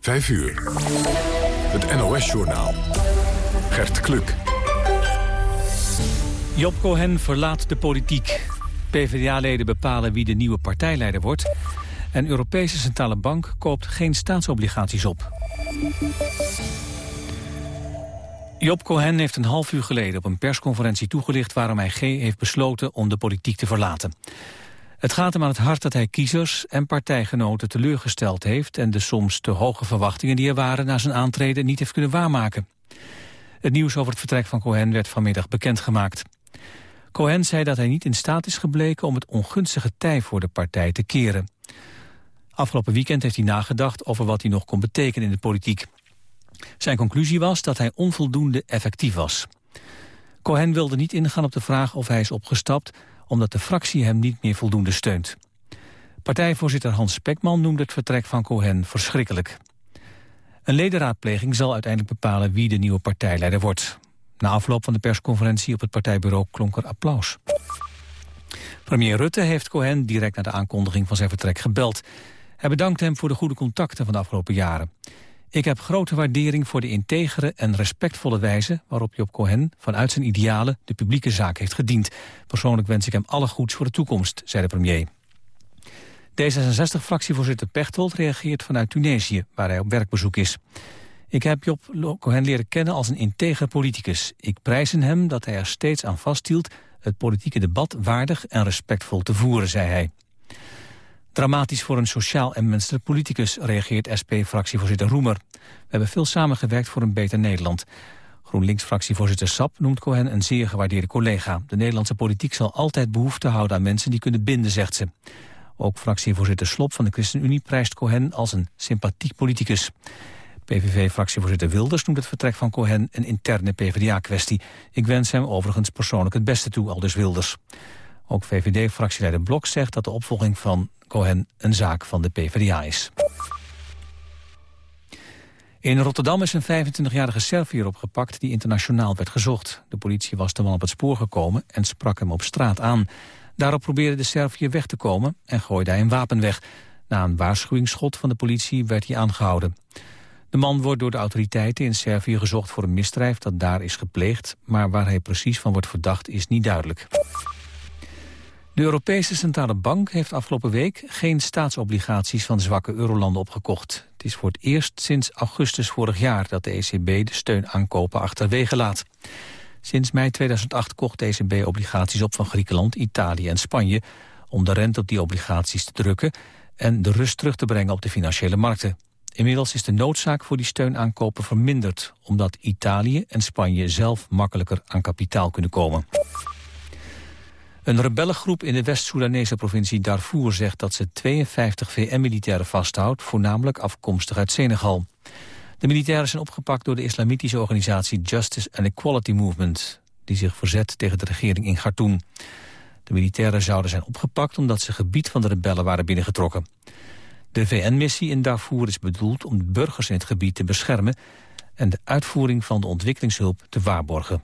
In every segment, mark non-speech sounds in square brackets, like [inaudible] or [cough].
5 uur. Het NOS-journaal. Gert Kluk. Job Cohen verlaat de politiek. PvdA-leden bepalen wie de nieuwe partijleider wordt. En Europese Centrale Bank koopt geen staatsobligaties op. Job Cohen heeft een half uur geleden op een persconferentie toegelicht... waarom hij G heeft besloten om de politiek te verlaten. Het gaat hem aan het hart dat hij kiezers en partijgenoten teleurgesteld heeft... en de soms te hoge verwachtingen die er waren na zijn aantreden niet heeft kunnen waarmaken. Het nieuws over het vertrek van Cohen werd vanmiddag bekendgemaakt. Cohen zei dat hij niet in staat is gebleken om het ongunstige tij voor de partij te keren. Afgelopen weekend heeft hij nagedacht over wat hij nog kon betekenen in de politiek. Zijn conclusie was dat hij onvoldoende effectief was. Cohen wilde niet ingaan op de vraag of hij is opgestapt... omdat de fractie hem niet meer voldoende steunt. Partijvoorzitter Hans Spekman noemde het vertrek van Cohen verschrikkelijk. Een ledenraadpleging zal uiteindelijk bepalen wie de nieuwe partijleider wordt. Na afloop van de persconferentie op het partijbureau klonk er applaus. Premier Rutte heeft Cohen direct na de aankondiging van zijn vertrek gebeld. Hij bedankt hem voor de goede contacten van de afgelopen jaren. Ik heb grote waardering voor de integere en respectvolle wijze... waarop Job Cohen vanuit zijn idealen de publieke zaak heeft gediend. Persoonlijk wens ik hem alle goeds voor de toekomst, zei de premier. D66-fractievoorzitter Pechtold reageert vanuit Tunesië... waar hij op werkbezoek is. Ik heb Job Cohen leren kennen als een integer politicus. Ik prijs hem dat hij er steeds aan vasthield... het politieke debat waardig en respectvol te voeren, zei hij. Dramatisch voor een sociaal en menselijk politicus, reageert SP-fractievoorzitter Roemer. We hebben veel samengewerkt voor een beter Nederland. GroenLinks-fractievoorzitter Sap noemt Cohen een zeer gewaardeerde collega. De Nederlandse politiek zal altijd behoefte houden aan mensen die kunnen binden, zegt ze. Ook fractievoorzitter Slop van de ChristenUnie prijst Cohen als een sympathiek politicus. PVV-fractievoorzitter Wilders noemt het vertrek van Cohen een interne PvdA-kwestie. Ik wens hem overigens persoonlijk het beste toe, aldus Wilders. Ook VVD-fractieleider Blok zegt dat de opvolging van Cohen een zaak van de PvdA is. In Rotterdam is een 25-jarige Serviër opgepakt die internationaal werd gezocht. De politie was de man op het spoor gekomen en sprak hem op straat aan. Daarop probeerde de Serviër weg te komen en gooide hij een wapen weg. Na een waarschuwingsschot van de politie werd hij aangehouden. De man wordt door de autoriteiten in Servië gezocht voor een misdrijf dat daar is gepleegd, maar waar hij precies van wordt verdacht is niet duidelijk. De Europese Centrale Bank heeft afgelopen week geen staatsobligaties van zwakke eurolanden opgekocht. Het is voor het eerst sinds augustus vorig jaar dat de ECB de steun aankopen achterwege laat. Sinds mei 2008 kocht de ECB obligaties op van Griekenland, Italië en Spanje om de rente op die obligaties te drukken en de rust terug te brengen op de financiële markten. Inmiddels is de noodzaak voor die steunaankopen verminderd... omdat Italië en Spanje zelf makkelijker aan kapitaal kunnen komen. Een rebellengroep in de West-Soedanese provincie Darfur zegt dat ze 52 VN-militairen vasthoudt, voornamelijk afkomstig uit Senegal. De militairen zijn opgepakt door de islamitische organisatie Justice and Equality Movement, die zich verzet tegen de regering in Khartoum. De militairen zouden zijn opgepakt omdat ze gebied van de rebellen waren binnengetrokken. De VN-missie in Darfur is bedoeld om de burgers in het gebied te beschermen en de uitvoering van de ontwikkelingshulp te waarborgen.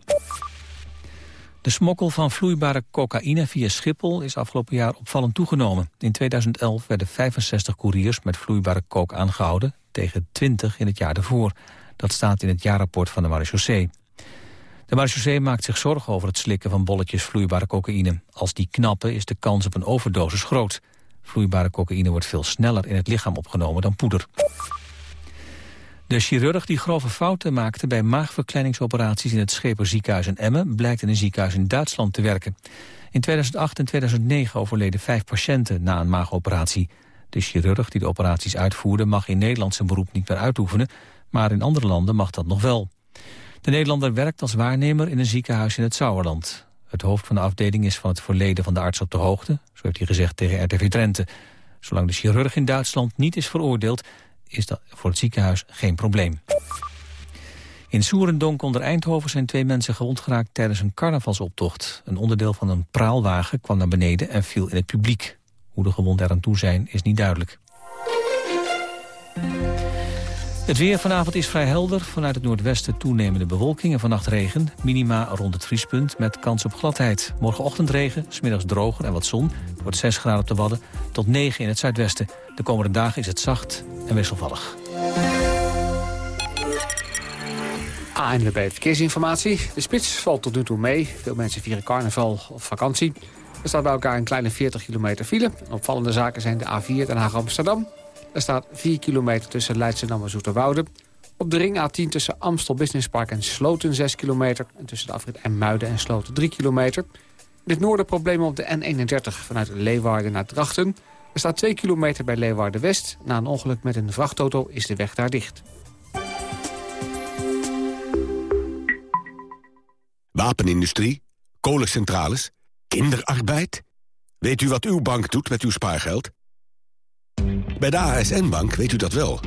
De smokkel van vloeibare cocaïne via Schiphol is afgelopen jaar opvallend toegenomen. In 2011 werden 65 couriers met vloeibare coke aangehouden... tegen 20 in het jaar daarvoor. Dat staat in het jaarrapport van de marechaussee. De marechaussee maakt zich zorgen over het slikken van bolletjes vloeibare cocaïne. Als die knappen is de kans op een overdosis groot. Vloeibare cocaïne wordt veel sneller in het lichaam opgenomen dan poeder. De chirurg die grove fouten maakte bij maagverkleiningsoperaties in het Scheper ziekenhuis in Emmen blijkt in een ziekenhuis in Duitsland te werken. In 2008 en 2009 overleden vijf patiënten na een maagoperatie. De chirurg die de operaties uitvoerde mag in Nederland zijn beroep niet meer uitoefenen, maar in andere landen mag dat nog wel. De Nederlander werkt als waarnemer in een ziekenhuis in het Sauerland. Het hoofd van de afdeling is van het verleden van de arts op de hoogte, zo heeft hij gezegd tegen RTV Drenthe. Zolang de chirurg in Duitsland niet is veroordeeld, is dat voor het ziekenhuis geen probleem. In Soerendonk onder Eindhoven zijn twee mensen gewond geraakt tijdens een carnavalsoptocht. Een onderdeel van een praalwagen kwam naar beneden en viel in het publiek. Hoe de gewonden eraan toe zijn is niet duidelijk. Het weer vanavond is vrij helder. Vanuit het noordwesten toenemende bewolking en vannacht regen. Minima rond het vriespunt met kans op gladheid. Morgenochtend regen, smiddags droger en wat zon. Het wordt 6 graden op de Wadden tot 9 in het zuidwesten. De komende dagen is het zacht en wisselvallig. ANWB Verkeersinformatie. De spits valt tot nu toe mee. Veel mensen vieren carnaval of vakantie. Er staat bij elkaar een kleine 40 kilometer file. opvallende zaken zijn de A4 Den Haag-Amsterdam. Er staat 4 kilometer tussen Leidschendam en Zoeterwoude. Op de ring A10 tussen Amstel Business Park en Sloten 6 kilometer. En tussen de afrit en Muiden en Sloten 3 kilometer. In het noorden problemen op de N31 vanuit Leeuwarden naar Drachten. Er staat 2 kilometer bij Leeuwarden-West. Na een ongeluk met een vrachtauto is de weg daar dicht. Wapenindustrie, kolencentrales, kinderarbeid. Weet u wat uw bank doet met uw spaargeld? Bij de ASN-bank weet u dat wel.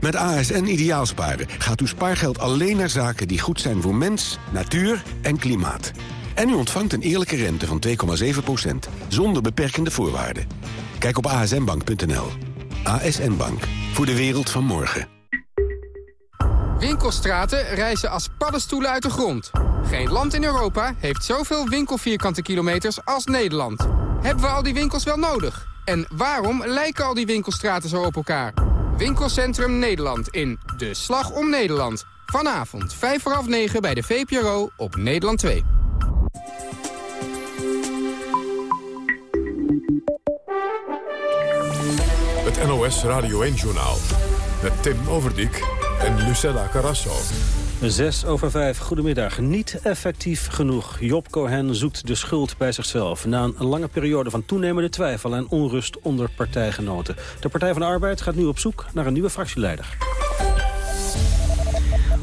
Met ASN Ideaalsparen gaat uw spaargeld alleen naar zaken die goed zijn voor mens, natuur en klimaat. En u ontvangt een eerlijke rente van 2,7%, zonder beperkende voorwaarden. Kijk op asnbank.nl. ASN Bank, voor de wereld van morgen. Winkelstraten reizen als paddenstoelen uit de grond. Geen land in Europa heeft zoveel winkelvierkante kilometers als Nederland. Hebben we al die winkels wel nodig? En waarom lijken al die winkelstraten zo op elkaar? Winkelcentrum Nederland in De Slag om Nederland. Vanavond 5 voor half 9 bij de VPRO op Nederland 2. Het NOS Radio 1-journaal met Tim Overdijk en Lucella Carrasso. Zes over vijf, goedemiddag. Niet effectief genoeg. Job Cohen zoekt de schuld bij zichzelf... na een lange periode van toenemende twijfel en onrust onder partijgenoten. De Partij van de Arbeid gaat nu op zoek naar een nieuwe fractieleider.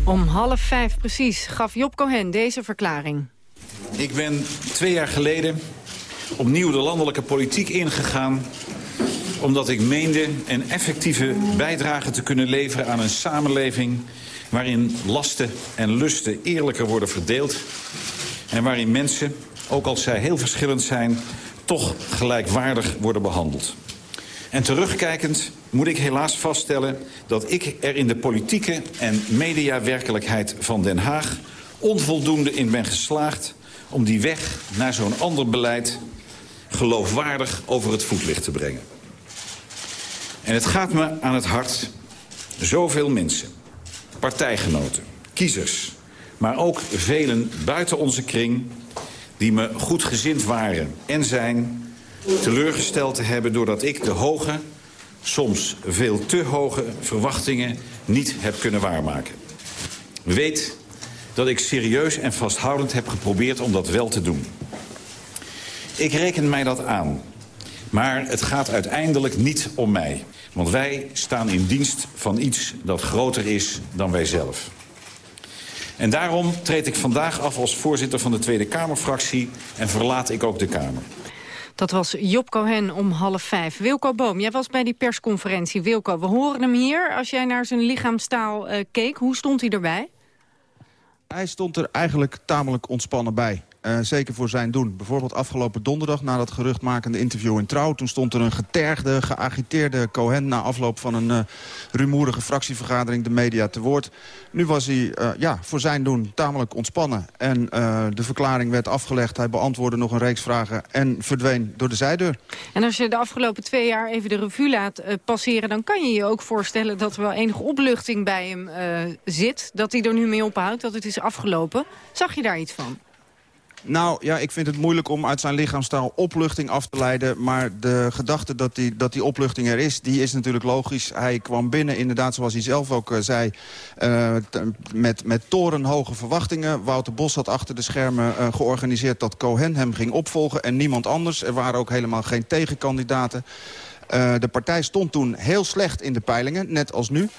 Om half vijf precies gaf Job Cohen deze verklaring. Ik ben twee jaar geleden opnieuw de landelijke politiek ingegaan omdat ik meende een effectieve bijdrage te kunnen leveren aan een samenleving waarin lasten en lusten eerlijker worden verdeeld... en waarin mensen, ook als zij heel verschillend zijn... toch gelijkwaardig worden behandeld. En terugkijkend moet ik helaas vaststellen... dat ik er in de politieke en mediawerkelijkheid van Den Haag... onvoldoende in ben geslaagd om die weg naar zo'n ander beleid... geloofwaardig over het voetlicht te brengen. En het gaat me aan het hart. Zoveel mensen, partijgenoten, kiezers... maar ook velen buiten onze kring... die me goedgezind waren en zijn teleurgesteld te hebben... doordat ik de hoge, soms veel te hoge verwachtingen niet heb kunnen waarmaken. Weet dat ik serieus en vasthoudend heb geprobeerd om dat wel te doen. Ik reken mij dat aan. Maar het gaat uiteindelijk niet om mij. Want wij staan in dienst van iets dat groter is dan wij zelf. En daarom treed ik vandaag af als voorzitter van de Tweede Kamerfractie... en verlaat ik ook de Kamer. Dat was Job Cohen om half vijf. Wilco Boom, jij was bij die persconferentie. Wilco, we horen hem hier. Als jij naar zijn lichaamstaal uh, keek, hoe stond hij erbij? Hij stond er eigenlijk tamelijk ontspannen bij. Uh, zeker voor zijn doen. Bijvoorbeeld afgelopen donderdag na dat geruchtmakende interview in Trouw. Toen stond er een getergde, geagiteerde Cohen... na afloop van een uh, rumoerige fractievergadering de media te woord. Nu was hij uh, ja, voor zijn doen tamelijk ontspannen. En de verklaring werd afgelegd. Hij beantwoordde nog een reeks vragen en verdween door de zijdeur. En als je de afgelopen twee jaar even de revue laat passeren... dan kan je je ook voorstellen dat er wel enige opluchting bij hem zit. Dat hij er nu mee ophoudt, dat het is afgelopen. Zag je daar iets van? Nou ja, ik vind het moeilijk om uit zijn lichaamstaal opluchting af te leiden. Maar de gedachte dat die, dat die opluchting er is, die is natuurlijk logisch. Hij kwam binnen, inderdaad zoals hij zelf ook uh, zei, uh, met, met torenhoge verwachtingen. Wouter Bos had achter de schermen uh, georganiseerd dat Cohen hem ging opvolgen en niemand anders. Er waren ook helemaal geen tegenkandidaten. De partij stond toen heel slecht in de peilingen, net als nu.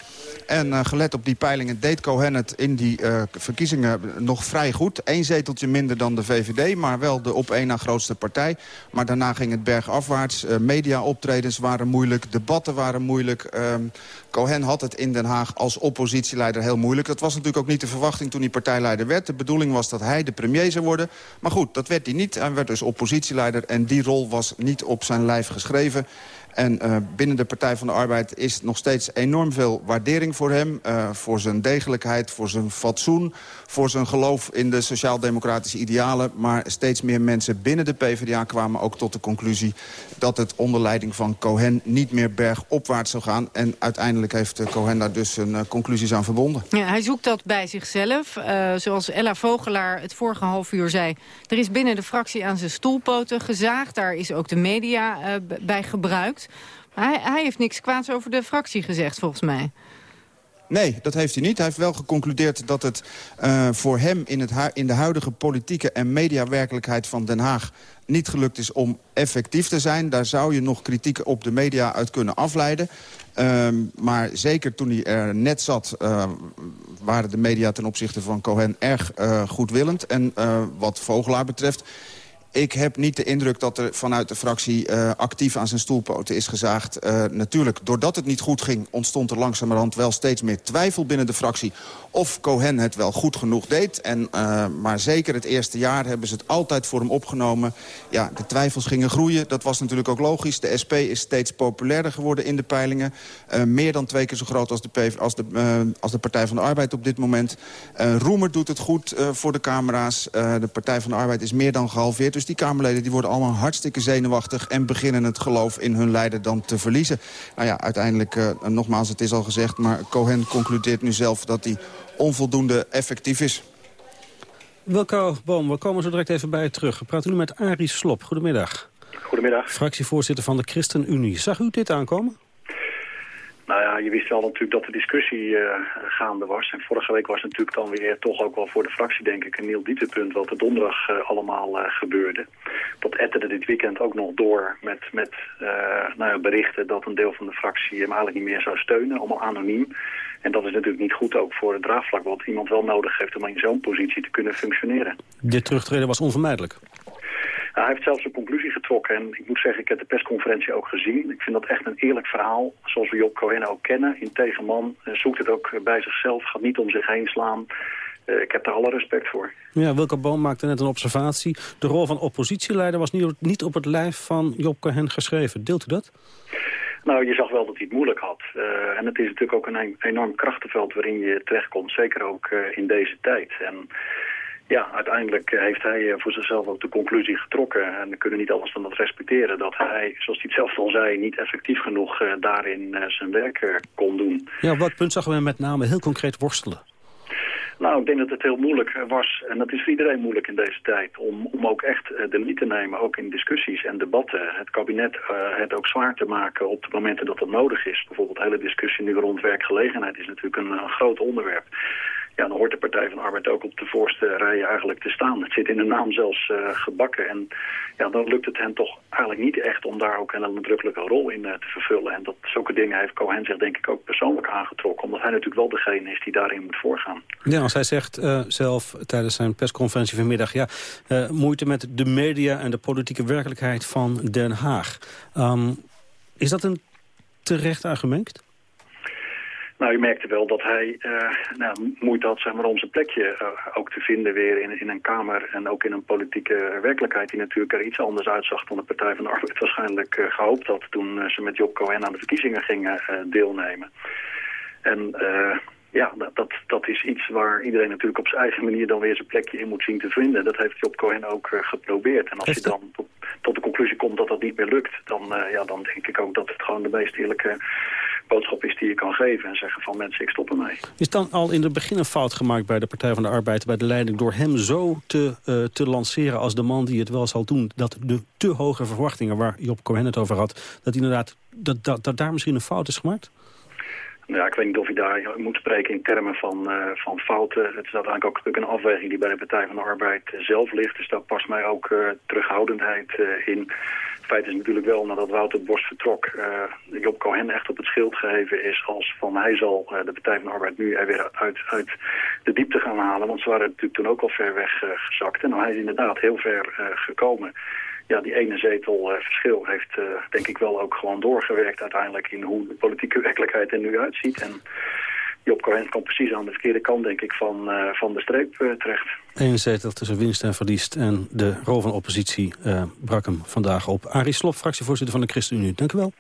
En uh, gelet op die peilingen deed Cohen het in die uh, verkiezingen nog vrij goed. Eén zeteltje minder dan de VVD, maar wel de op één na grootste partij. Maar daarna ging het bergafwaarts. Uh, Media-optredens waren moeilijk, debatten waren moeilijk. Ehm, Cohen had het in Den Haag als oppositieleider heel moeilijk. Dat was natuurlijk ook niet de verwachting toen hij partijleider werd. De bedoeling was dat hij de premier zou worden. Maar goed, dat werd hij niet. Hij werd dus oppositieleider en die rol was niet op zijn lijf geschreven. En binnen de Partij van de Arbeid is nog steeds enorm veel waardering voor hem. voor zijn degelijkheid, voor zijn fatsoen, voor zijn geloof in de sociaal-democratische idealen. Maar steeds meer mensen binnen de PvdA kwamen ook tot de conclusie... dat het onder leiding van Cohen niet meer bergopwaarts zou gaan. En uiteindelijk heeft Cohen daar dus een conclusies aan verbonden. Ja, hij zoekt dat bij zichzelf. Uh, zoals Ella Vogelaar het vorige half uur zei... er is binnen de fractie aan zijn stoelpoten gezaagd. Daar is ook de media uh, bij gebruikt. Hij, hij heeft niks kwaads over de fractie gezegd, volgens mij. Nee, dat heeft hij niet. Hij heeft wel geconcludeerd dat het uh, voor hem in, het in de huidige politieke en mediawerkelijkheid van Den Haag niet gelukt is om effectief te zijn. Daar zou je nog kritiek op de media uit kunnen afleiden. Uh, maar zeker toen hij er net zat, uh, waren de media ten opzichte van Cohen erg uh, goedwillend. En wat Vogelaar betreft ik heb niet de indruk dat er vanuit de fractie uh, actief aan zijn stoelpoten is gezaagd. Uh, natuurlijk, doordat het niet goed ging, ontstond er langzamerhand wel steeds meer twijfel binnen de fractie of Cohen het wel goed genoeg deed. En, uh, maar zeker het eerste jaar hebben ze het altijd voor hem opgenomen. Ja, de twijfels gingen groeien. Dat was natuurlijk ook logisch. De SP is steeds populairder geworden in de peilingen. Meer dan twee keer zo groot als de, als de, als de Partij van de Arbeid op dit moment. Roemer doet het goed voor de camera's. de Partij van de Arbeid is meer dan gehalveerd. Dus die Kamerleden die worden allemaal hartstikke zenuwachtig... en beginnen het geloof in hun leider dan te verliezen. Nou ja, uiteindelijk, nogmaals, het is al gezegd... maar Cohen concludeert nu zelf dat hij onvoldoende effectief is. Wilco Boom, we komen zo direct even bij je terug. We praten nu met Arie Slop. Goedemiddag. Goedemiddag. Fractievoorzitter van de ChristenUnie. Zag u dit aankomen? Nou ja, je wist wel natuurlijk dat de discussie uh, gaande was. En vorige week was natuurlijk dan weer toch ook wel voor de fractie, denk ik, een nieuw dieptepunt wat er donderdag uh, allemaal uh, gebeurde. Dat etterde dit weekend ook nog door met, met nou ja, berichten dat een deel van de fractie hem eigenlijk niet meer zou steunen, allemaal anoniem. En dat is natuurlijk niet goed ook voor het draagvlak, wat iemand wel nodig heeft om in zo'n positie te kunnen functioneren. Dit terugtreden was onvermijdelijk? Hij heeft zelfs een conclusie getrokken. En ik moet zeggen, ik heb de persconferentie ook gezien. Ik vind dat echt een eerlijk verhaal, zoals we Job Cohen ook kennen. In tegenman uh, zoekt het ook bij zichzelf, gaat niet om zich heen slaan. Uh, ik heb daar alle respect voor. Ja, Wilke Boom maakte net een observatie. De rol van oppositieleider was niet, niet op het lijf van Job Cohen geschreven. Deelt u dat? Nou, je zag wel dat hij het moeilijk had. Uh, en het is natuurlijk ook een enorm krachtenveld waarin je terechtkomt. Zeker ook uh, in deze tijd. En ja, uiteindelijk heeft hij voor zichzelf ook de conclusie getrokken. En we kunnen niet alles dan dat respecteren. Dat hij, zoals hij het zelf al zei, niet effectief genoeg uh, daarin zijn werk kon doen. Ja, op wat punt zag we met name heel concreet worstelen? Nou, ik denk dat het heel moeilijk was, en dat is voor iedereen moeilijk in deze tijd, om, om ook echt de lead te nemen, ook in discussies en debatten. Het kabinet uh, het ook zwaar te maken op de momenten dat dat nodig is. Bijvoorbeeld de hele discussie nu rond werkgelegenheid is natuurlijk een, een groot onderwerp ja, dan hoort de Partij van Arbeid ook op de voorste rijen eigenlijk te staan. Het zit in de naam zelfs uh, gebakken. En ja, dan lukt het hen toch eigenlijk niet echt om daar ook een nadrukkelijke rol in uh, te vervullen. En dat zulke dingen heeft Cohen zich denk ik ook persoonlijk aangetrokken. Omdat hij natuurlijk wel degene is die daarin moet voorgaan. Ja, als hij zegt uh, zelf tijdens zijn persconferentie vanmiddag... ja, moeite met de media en de politieke werkelijkheid van Den Haag. Um, is dat een terecht argument? Nou, je merkte wel dat hij uh, nou, moeite had zeg maar, om zijn plekje uh, ook te vinden weer in, in een Kamer... en ook in een politieke werkelijkheid die natuurlijk er iets anders uitzag... dan de Partij van de Arbeid [laughs] waarschijnlijk uh, gehoopt had... toen ze met Job Cohen aan de verkiezingen gingen deelnemen. En ja, dat, dat is iets waar iedereen natuurlijk op zijn eigen manier... dan weer zijn plekje in moet zien te vinden. Dat heeft Job Cohen ook geprobeerd. En als je dan tot, tot, de conclusie komt dat dat niet meer lukt... dan, ja, dan denk ik ook dat het gewoon de meest eerlijke boodschap is die je kan geven en zeggen van mensen, ik stop ermee. Is dan al in het begin een fout gemaakt bij de Partij van de Arbeid, bij de leiding, door hem zo te, uh, te lanceren als de man die het wel zal doen, dat de te hoge verwachtingen waar Job Cohen het over had, dat inderdaad, dat, dat, dat daar misschien een fout is gemaakt? Nou ja, ik weet niet of je daar moet spreken in termen van, uh, van fouten. Het is uiteindelijk ook een afweging die bij de Partij van de Arbeid zelf ligt. Dus daar past mij ook uh, terughoudendheid uh, in feit is natuurlijk wel, nadat Wouter Bos vertrok, uh, Job Cohen echt op het schild gegeven is als van hij zal uh, de Partij van de Arbeid nu er weer uit, uit de diepte gaan halen. Want ze waren natuurlijk toen ook al ver weg uh, gezakt. En nou, hij is inderdaad heel ver gekomen. Ja, die ene zetel verschil heeft denk ik wel ook gewoon doorgewerkt uiteindelijk in hoe de politieke werkelijkheid er nu uitziet. En Job Cohen kwam precies aan de verkeerde kant, denk ik, van, uh, van de streep uh, terecht. Eén zetel tussen winst en verliest. En de rol van oppositie uh, brak hem vandaag op. Arie Slob, fractievoorzitter van de ChristenUnie. Dank u wel.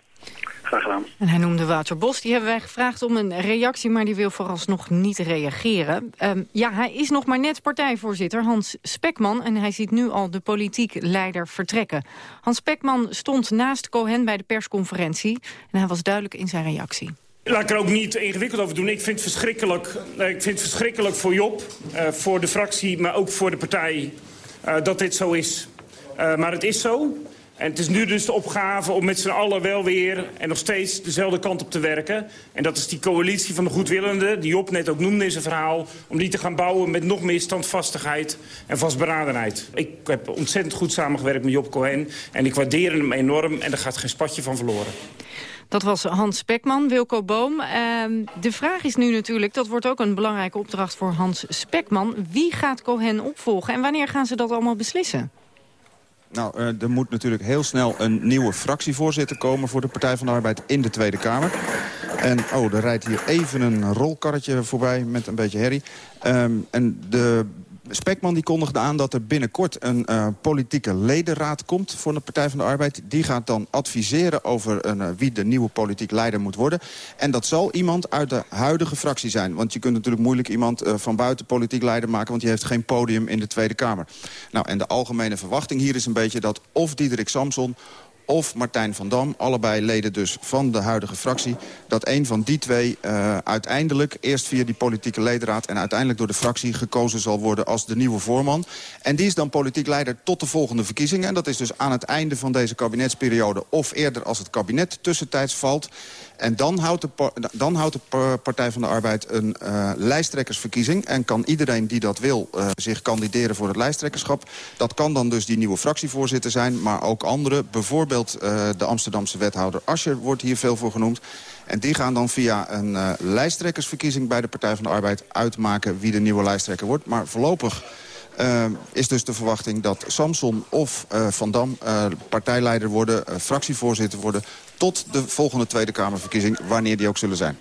Graag gedaan. En hij noemde Wouter Bos. Die hebben wij gevraagd om een reactie, maar die wil vooralsnog niet reageren. Um, ja, hij is nog maar net partijvoorzitter, Hans Spekman. En hij ziet nu al de politiek leider vertrekken. Hans Spekman stond naast Cohen bij de persconferentie. En hij was duidelijk in zijn reactie. Laat ik er ook niet ingewikkeld over doen. Ik vind het verschrikkelijk, eh, ik vind verschrikkelijk voor Job, uh, voor de fractie, maar ook voor de partij uh, dat dit zo is. maar het is zo. En het is nu dus de opgave om met z'n allen wel weer en nog steeds dezelfde kant op te werken. En dat is die coalitie van de goedwillenden, die Job net ook noemde in zijn verhaal... om die te gaan bouwen met nog meer standvastigheid en vastberadenheid. Ik heb ontzettend goed samengewerkt met Job Cohen en ik waardeer hem enorm en er gaat geen spatje van verloren. Dat was Hans Spekman, Wilco Boom. Uh, de vraag is nu natuurlijk, dat wordt ook een belangrijke opdracht voor Hans Spekman... wie gaat Cohen opvolgen en wanneer gaan ze dat allemaal beslissen? Nou, uh, er moet natuurlijk heel snel een nieuwe fractievoorzitter komen... voor de Partij van de Arbeid in de Tweede Kamer. En, oh, er rijdt hier even een rolkarretje voorbij met een beetje herrie. Um, en de Spekman die kondigde aan dat er binnenkort een uh, politieke ledenraad komt voor de Partij van de Arbeid. Die gaat dan adviseren over een, uh, wie de nieuwe politiek leider moet worden. En dat zal iemand uit de huidige fractie zijn. Want je kunt natuurlijk moeilijk iemand uh, van buiten politiek leider maken... want die heeft geen podium in de Tweede Kamer. Nou, en de algemene verwachting hier is een beetje dat of Diederik Samson of Martijn van Dam, allebei leden dus van de huidige fractie... dat een van die twee uh, uiteindelijk eerst via die politieke ledenraad... en uiteindelijk door de fractie gekozen zal worden als de nieuwe voorman. En die is dan politiek leider tot de volgende verkiezingen. En dat is dus aan het einde van deze kabinetsperiode... of eerder als het kabinet tussentijds valt... En dan houdt de, dan houdt de Partij van de Arbeid een uh, lijsttrekkersverkiezing. En kan iedereen die dat wil uh, zich kandideren voor het lijsttrekkerschap. Dat kan dan dus die nieuwe fractievoorzitter zijn. Maar ook anderen, bijvoorbeeld uh, de Amsterdamse wethouder Ascher wordt hier veel voor genoemd. En die gaan dan via een lijsttrekkersverkiezing bij de Partij van de Arbeid uitmaken wie de nieuwe lijsttrekker wordt. Maar voorlopig uh, is dus de verwachting dat Samson of uh, Van Dam uh, partijleider worden, fractievoorzitter worden tot de volgende Tweede Kamerverkiezing, wanneer die ook zullen zijn.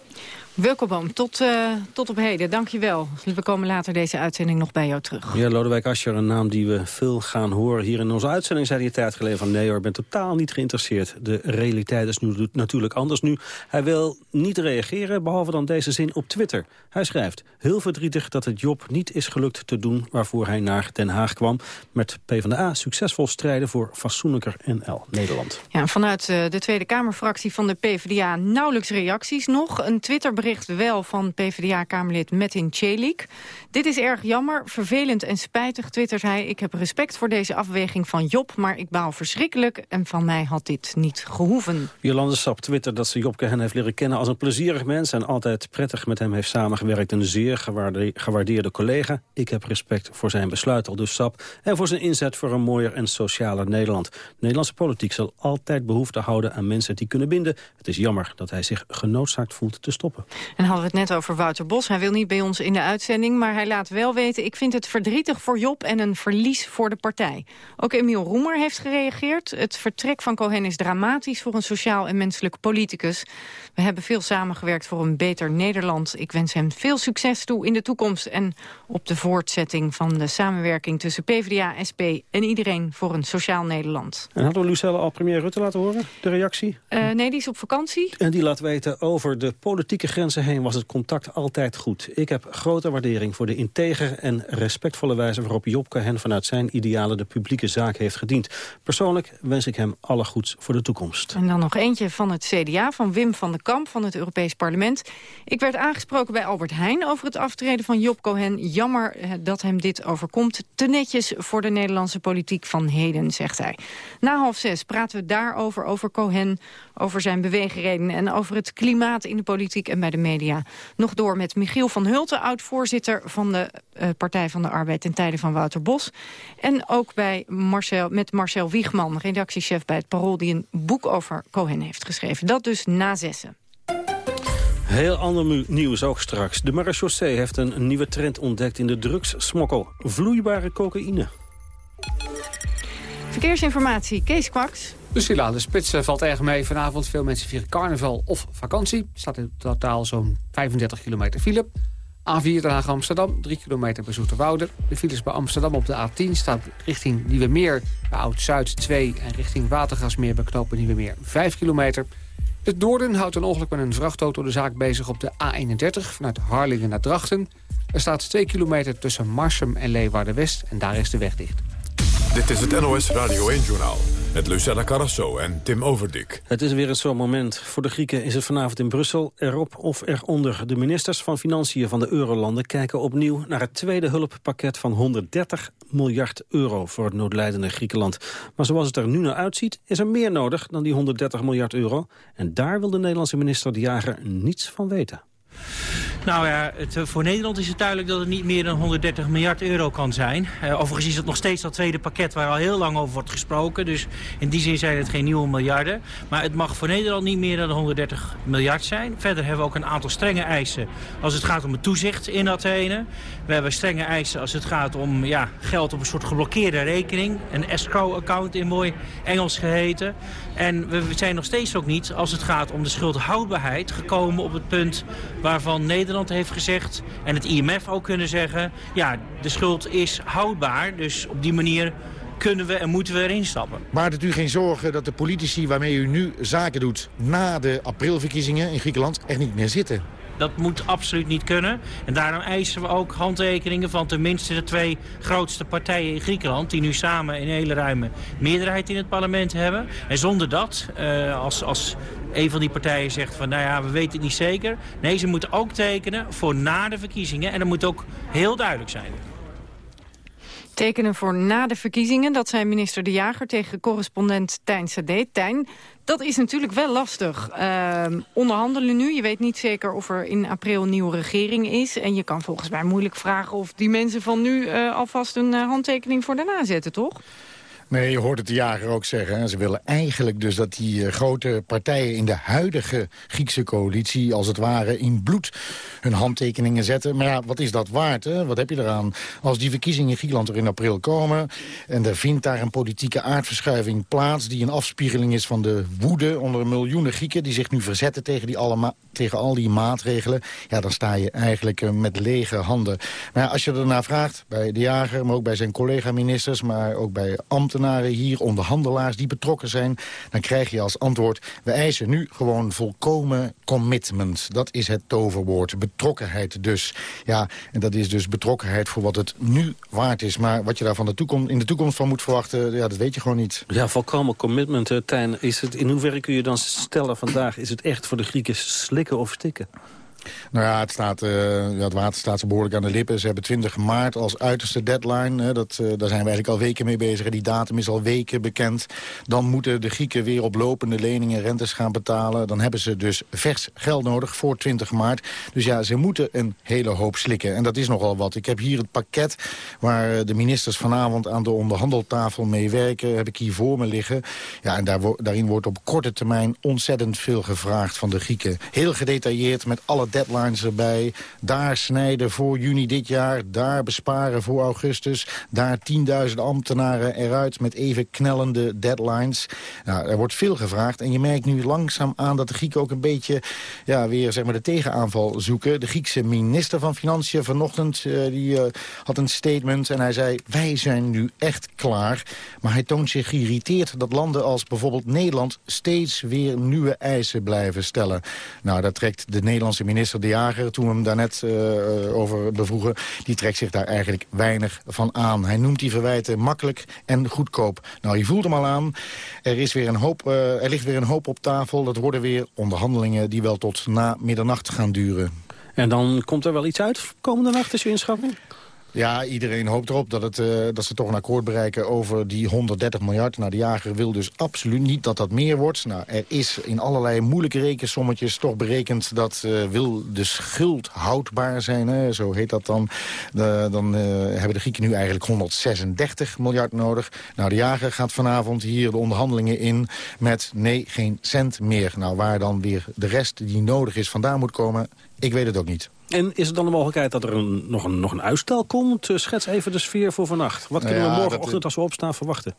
Welkom, tot, uh, tot op heden. Dank je wel. We komen later deze uitzending nog bij jou terug. Ja, Lodewijk Asscher, een naam die we veel gaan horen. Hier in onze uitzending zei hij een tijd geleden van... nee hoor, ik ben totaal niet geïnteresseerd. De realiteit is nu natuurlijk anders nu. Hij wil niet reageren, behalve dan deze zin op Twitter. Hij schrijft, heel verdrietig dat het Job niet is gelukt te doen... waarvoor hij naar Den Haag kwam. Met PvdA succesvol strijden voor fatsoenlijker NL Nederland. Ja, vanuit uh, de Tweede Kamerfractie van de PvdA nauwelijks reacties nog. Een Twitterbericht bericht wel van PvdA-kamerlid Metin Celik. Dit is erg jammer, vervelend en spijtig, twittert hij. Ik heb respect voor deze afweging van Job, maar ik baal verschrikkelijk... en van mij had dit niet gehoeven. Jolande Sap twittert dat ze Job hen heeft leren kennen als een plezierig mens... en altijd prettig met hem heeft samengewerkt. Een zeer gewaardeerde collega. Ik heb respect voor zijn besluit, al dus Sap... en voor zijn inzet voor een mooier en socialer Nederland. Nederlandse politiek zal altijd behoefte houden aan mensen die kunnen binden. Het is jammer dat hij zich genoodzaakt voelt te stoppen. En hadden we het net over Wouter Bos. Hij wil niet bij ons in de uitzending, maar hij laat wel weten... ik vind het verdrietig voor Job en een verlies voor de partij. Ook Emiel Roemer heeft gereageerd. Het vertrek van Cohen is dramatisch voor een sociaal en menselijk politicus. We hebben veel samengewerkt voor een beter Nederland. Ik wens hem veel succes toe in de toekomst... en op de voortzetting van de samenwerking tussen PvdA, SP... en iedereen voor een sociaal Nederland. En hadden we Lucelle al premier Rutte laten horen, de reactie? Uh, nee, die is op vakantie. En die laat weten over de politieke grenzen heen was het contact altijd goed. Ik heb grote waardering voor de integer en respectvolle wijze... waarop Job Cohen vanuit zijn idealen de publieke zaak heeft gediend. Persoonlijk wens ik hem alle goeds voor de toekomst. En dan nog eentje van het CDA, van Wim van der Kamp van het Europees Parlement. Ik werd aangesproken bij Albert Heijn over het aftreden van Job Cohen. Jammer eh, dat hem dit overkomt. Te netjes voor de Nederlandse politiek van heden, zegt hij. Na half zes praten we daarover, over Cohen, over zijn beweegredenen... en over het klimaat in de politiek en bij de media. Nog door met Michiel van Hulten, oud-voorzitter van de uh, Partij van de Arbeid... ten tijde van Wouter Bos. En ook bij Marcel, met Marcel Wiegman, redactiechef bij het Parool... die een boek over Cohen heeft geschreven. Dat dus na zessen. Heel ander nieuws ook straks. De marechaussee heeft een nieuwe trend ontdekt in de drugssmokkel. Vloeibare cocaïne. Verkeersinformatie, Kees Kwaks. De spits valt erg mee. Vanavond veel mensen vieren carnaval of vakantie. Er staat in totaal zo'n 35 kilometer file. A4 Den Haag Amsterdam, 3 kilometer bij Zoeterwoude. De files bij Amsterdam op de A10 staat richting Nieuwemeer bij Oud-Zuid 2... en richting Watergasmeer bij knopen Nieuwemeer 5 kilometer. Het Noorden houdt een ongeluk met een vrachtauto de zaak bezig op de A31... vanuit Harlingen naar Drachten. Er staat 2 kilometer tussen Marsum en Leeuwarden-West en daar is de weg dicht. Dit is het NOS Radio 1-journaal met Lucella Carrasso en Tim Overdik. Het is weer zo'n moment. Voor de Grieken is het vanavond in Brussel erop of eronder. De ministers van Financiën van de eurolanden kijken opnieuw... naar het tweede hulppakket van 130 miljard euro voor het noodlijdende Griekenland. Maar zoals het er nu naar uitziet, is er meer nodig dan die 130 miljard euro. En daar wil de Nederlandse minister De Jager niets van weten. Nou ja, het, eh, voor Nederland is het duidelijk dat het niet meer dan 130 miljard euro kan zijn. Uh, overigens is het nog steeds dat tweede pakket waar al heel lang over wordt gesproken. Dus in die zin zijn het geen nieuwe miljarden. Maar het mag voor Nederland niet meer dan 130 miljard zijn. Verder hebben we ook een aantal strenge eisen als het gaat om het toezicht in Athene. We hebben strenge eisen als het gaat om ja, geld op een soort geblokkeerde rekening. Een escrow-account in mooi Engels geheten. En we zijn nog steeds ook niet, als het gaat om de schuldhoudbaarheid... gekomen op het punt waarvan Nederland heeft gezegd... en het IMF ook kunnen zeggen... ja, de schuld is houdbaar, dus op die manier kunnen we en moeten we erin stappen. Maar het u geen zorgen dat de politici waarmee u nu zaken doet... na de aprilverkiezingen in Griekenland echt niet meer zitten? Dat moet absoluut niet kunnen. En daarom eisen we ook handtekeningen van tenminste de twee grootste partijen in Griekenland... die nu samen een hele ruime meerderheid in het parlement hebben. En zonder dat, uh, als, als een van die partijen zegt van nou ja, we weten het niet zeker. Nee, ze moeten ook tekenen voor na de verkiezingen. En dat moet ook heel duidelijk zijn. Tekenen voor na de verkiezingen, dat zijn minister De Jager tegen correspondent Tijn Sade. Tijn, dat is natuurlijk wel lastig. Uh, onderhandelen nu, je weet niet zeker of er in april een nieuwe regering is. En je kan volgens mij moeilijk vragen of die mensen van nu uh, alvast een uh, handtekening voor daarna zetten, toch? Nee, je hoort het de jager ook zeggen. Ze willen eigenlijk dus dat die uh, grote partijen in de huidige Griekse coalitie... als het ware in bloed hun handtekeningen zetten. Maar ja, wat is dat waard? Hè? Wat heb je eraan? Als die verkiezingen in Griekenland er in april komen... en er vindt daar een politieke aardverschuiving plaats... die een afspiegeling is van de woede onder miljoenen Grieken... die zich nu verzetten tegen, die allemaal, tegen al die maatregelen... ja, dan sta je eigenlijk uh, met lege handen. Maar ja, als je ernaar vraagt, bij de jager... maar ook bij zijn collega-ministers, maar ook bij hier, onderhandelaars die betrokken zijn... dan krijg je als antwoord, we eisen nu gewoon volkomen commitment. Dat is het toverwoord, betrokkenheid dus. Ja, en dat is dus betrokkenheid voor wat het nu waard is. Maar wat je daar van de toekomst, in de toekomst van moet verwachten, ja, dat weet je gewoon niet. Ja, volkomen commitment, uh, Tijn. Is het, in hoeverre kun je dan stellen vandaag, is het echt voor de Grieken slikken of stikken? Nou ja, het, staat, ja, het water staat ze behoorlijk aan de lippen. Ze hebben 20 maart als uiterste deadline. Dat, uh, daar zijn we eigenlijk al weken mee bezig. Die datum is al weken bekend. Dan moeten de Grieken weer op lopende leningen rentes gaan betalen. Dan hebben ze dus vers geld nodig voor 20 maart. Dus ja, ze moeten een hele hoop slikken. En dat is nogal wat. Ik heb hier het pakket waar de ministers vanavond aan de onderhandeltafel mee werken. Heb ik hier voor me liggen. Ja, en daar, daarin wordt op korte termijn ontzettend veel gevraagd van de Grieken. Heel gedetailleerd met alle deadlines erbij. Daar snijden voor juni dit jaar, daar besparen voor augustus. Daar 10.000 ambtenaren eruit met even knellende deadlines. Nou, er wordt veel gevraagd en je merkt nu langzaam aan dat de Grieken ook een beetje ja, weer zeg maar, de tegenaanval zoeken. De Griekse minister van Financiën vanochtend uh, die, uh, had een statement en hij zei... wij zijn nu echt klaar. Maar hij toont zich geïrriteerd dat landen als bijvoorbeeld Nederland... steeds weer nieuwe eisen blijven stellen. Nou, daar trekt de Nederlandse minister minister De Jager, toen we hem daarnet uh, over bevroegen... die trekt zich daar eigenlijk weinig van aan. Hij noemt die verwijten makkelijk en goedkoop. Nou, je voelt hem al aan. Er, is weer een hoop, uh, er ligt weer een hoop op tafel. Dat worden weer onderhandelingen die wel tot na middernacht gaan duren. En dan komt er wel iets uit komende nacht, is uw inschatting? Ja, iedereen hoopt erop dat, het, uh, dat ze toch een akkoord bereiken over die 130 miljard. Nou, de jager wil dus absoluut niet dat dat meer wordt. Nou, er is in allerlei moeilijke rekensommetjes toch berekend... dat uh, wil de schuld houdbaar zijn, hè, zo heet dat dan. Dan hebben de Grieken nu eigenlijk 136 miljard nodig. Nou, de jager gaat vanavond hier de onderhandelingen in met nee, geen cent meer. Nou, waar dan weer de rest die nodig is vandaan moet komen, ik weet het ook niet. En is er dan de mogelijkheid dat er een, nog, een, nog een uitstel komt? Schets even de sfeer voor vannacht. Wat kunnen ja, we morgenochtend als we opstaan verwachten?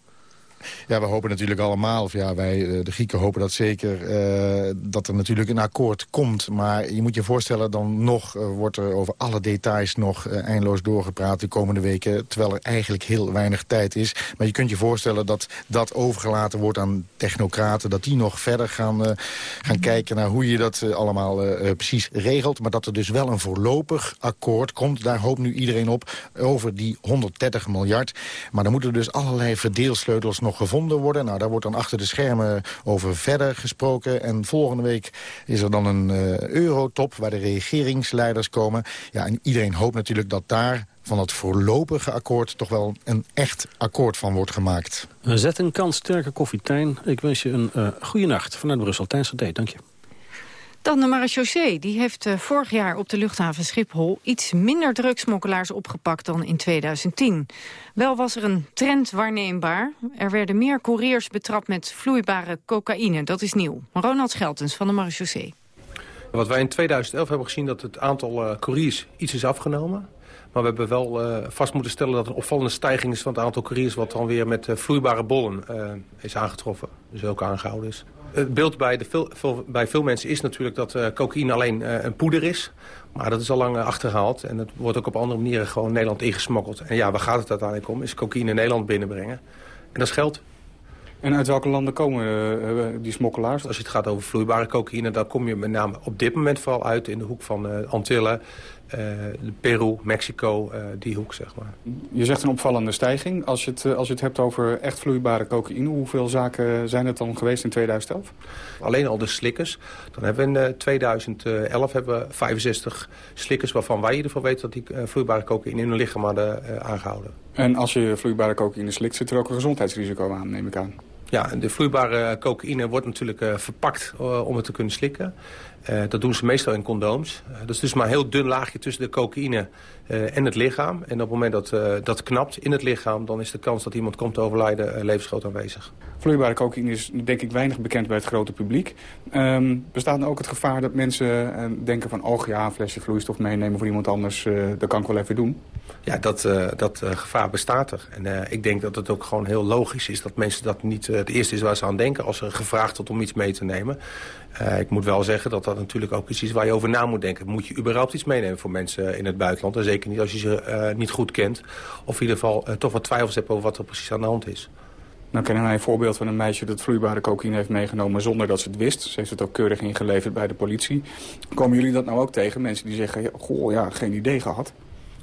Ja, we hopen natuurlijk allemaal, of ja, wij, de Grieken hopen dat zeker... dat er natuurlijk een akkoord komt. Maar je moet je voorstellen, dan nog wordt er over alle details nog eindeloos doorgepraat de komende weken. Terwijl er eigenlijk heel weinig tijd is. Maar je kunt je voorstellen dat dat overgelaten wordt aan technocraten. Dat die nog verder gaan, gaan kijken naar hoe je dat allemaal precies regelt. Maar dat er dus wel een voorlopig akkoord komt. Daar hoopt nu iedereen op over die 130 miljard. Maar dan moeten dus allerlei verdeelsleutels nog gevonden worden. Nou, daar wordt dan achter de schermen over verder gesproken. En volgende week is er dan een uh, eurotop waar de regeringsleiders komen. Ja, en iedereen hoopt natuurlijk dat daar van het voorlopige akkoord toch wel een echt akkoord van wordt gemaakt. Zet een kans sterke koffietijn. Ik wens je een uh, goede nacht vanuit Brussel. Tijn Sade, dank je. Dan de marechaussee. Die heeft uh, vorig jaar op de luchthaven Schiphol... iets minder drugsmokkelaars opgepakt dan in 2010. Wel was er een trend waarneembaar. Er werden meer couriers betrapt met vloeibare cocaïne. Dat is nieuw. Ronald Scheltens van de marechaussee. Wat wij in 2011 hebben gezien dat het aantal uh, couriers iets is afgenomen. Maar we hebben wel uh, vast moeten stellen dat er een opvallende stijging is van het aantal couriers... wat dan weer met vloeibare bollen is aangetroffen. Dus ook aangehouden is. Het beeld bij, de veel, bij veel mensen is natuurlijk dat uh, cocaïne alleen uh, een poeder is. Maar dat is al lang uh, achtergehaald. En het wordt ook op andere manieren gewoon Nederland ingesmokkeld. En ja, waar gaat het uiteindelijk om? Is cocaïne Nederland binnenbrengen. En dat is geld. En uit welke landen komen die smokkelaars? Als je het gaat over vloeibare cocaïne... dan kom je met name op dit moment vooral uit in de hoek van Antillen... Uh, Peru, Mexico, uh, die hoek, zeg maar. Je zegt een opvallende stijging. Als je, het, als je het hebt over echt vloeibare cocaïne... hoeveel zaken zijn het dan geweest in 2011? Alleen al de slikkers. Dan hebben we in 2011 hebben we 65 slikkers... waarvan wij in ieder geval weten dat die vloeibare cocaïne in hun lichaam hadden aangehouden. En als je vloeibare cocaïne slikt, zit er ook een gezondheidsrisico aan, neem ik aan? Ja, de vloeibare cocaïne wordt natuurlijk verpakt om het te kunnen slikken. Uh, dat doen ze meestal in condooms. Dat is dus maar een heel dun laagje tussen de cocaïne en het lichaam. En op het moment dat dat knapt in het lichaam... dan is de kans dat iemand komt te overlijden levensgroot aanwezig. Vloeibare cocaïne is denk ik weinig bekend bij het grote publiek. Um, bestaat dan ook het gevaar dat mensen denken van... oh ja, een flesje vloeistof meenemen voor iemand anders, dat kan ik wel even doen? Ja, dat, dat gevaar bestaat er. En ik denk dat het ook gewoon heel logisch is... dat mensen dat niet het eerste is waar ze aan denken... als er gevraagd wordt om iets mee te nemen. Ik moet wel zeggen dat dat natuurlijk ook iets is waar je over na moet denken. Moet je überhaupt iets meenemen voor mensen in het buitenland? En zeker niet als je ze niet goed kent. Of in ieder geval toch wat twijfels hebt over wat er precies aan de hand is. Nou kennen wij een voorbeeld van een meisje dat vloeibare cocaïne heeft meegenomen zonder dat ze het wist. Ze heeft het ook keurig ingeleverd bij de politie. Komen jullie dat nou ook tegen? Mensen die zeggen, goh ja, geen idee gehad.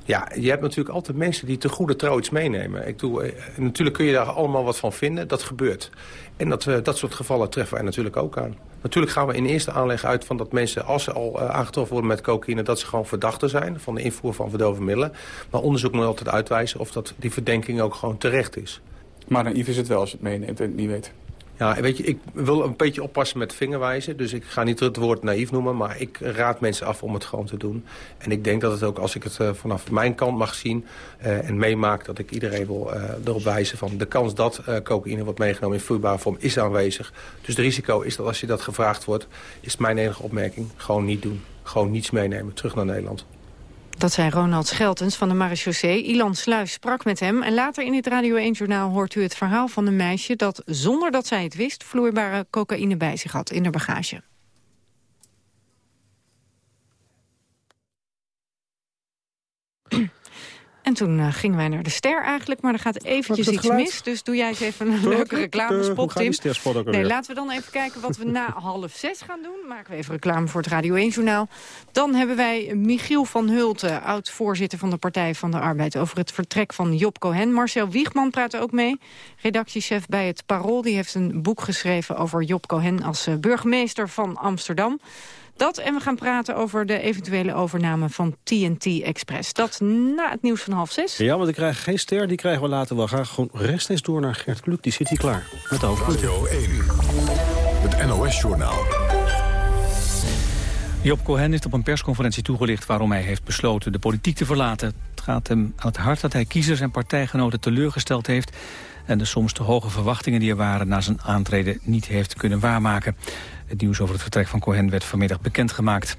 Ja, je hebt natuurlijk altijd mensen die te goede trouw iets meenemen. Ik doe, natuurlijk kun je daar allemaal wat van vinden. Dat gebeurt. En dat, dat soort gevallen treffen wij natuurlijk ook aan. Natuurlijk gaan we in eerste aanleg uit van dat mensen, als ze al uh, aangetroffen worden met cocaïne... dat ze gewoon verdachten zijn van de invoer van verdovende middelen. Maar onderzoek moet altijd uitwijzen of dat die verdenking ook gewoon terecht is. Maar naïef is het wel als je het meeneemt en het niet weet. Ja, weet je, ik wil een beetje oppassen met vingerwijzen. Dus ik ga niet het woord naïef noemen, maar ik raad mensen af om het gewoon te doen. En ik denk dat het ook, als ik het uh, vanaf mijn kant mag zien uh, en meemaak... dat ik iedereen wil uh, erop wijzen van de kans dat cocaïne wordt meegenomen in vloeibare vorm is aanwezig. Dus het risico is dat als je dat gevraagd wordt, is mijn enige opmerking gewoon niet doen. Gewoon niets meenemen, terug naar Nederland. Dat zei Ronald Scheltens van de marechaussee. Ilan Sluis sprak met hem. En later in het Radio 1-journaal hoort u het verhaal van een meisje... dat zonder dat zij het wist vloeibare cocaïne bij zich had in haar bagage. En toen uh, gingen wij naar de ster eigenlijk, maar er gaat eventjes iets mis. Dus doe jij eens even een leuke reclamespot, Tim. Nee, laten we dan even kijken wat we na [laughs] half zes gaan doen. Maken we even reclame voor het Radio 1-journaal. Dan hebben wij Michiel van Hulten, oud-voorzitter van de Partij van de Arbeid... over het vertrek van Job Cohen. Marcel Wiegman praat ook mee, redactiechef bij het Parool. Die heeft een boek geschreven over Job Cohen als uh, burgemeester van Amsterdam. Dat en we gaan praten over de eventuele overname van TNT Express. Dat na het nieuws van half zes. Ja, want ik krijg geen ster, die krijgen we later wel graag. Gewoon rechtstreeks door naar Gert Kluk, die zit hier klaar. Met de Radio 1, het NOS-journaal. Job Cohen heeft op een persconferentie toegelicht waarom hij heeft besloten de politiek te verlaten. Het gaat hem aan het hart dat hij kiezers en partijgenoten teleurgesteld heeft en de soms te hoge verwachtingen die er waren na zijn aantreden niet heeft kunnen waarmaken. Het nieuws over het vertrek van Cohen werd vanmiddag bekendgemaakt.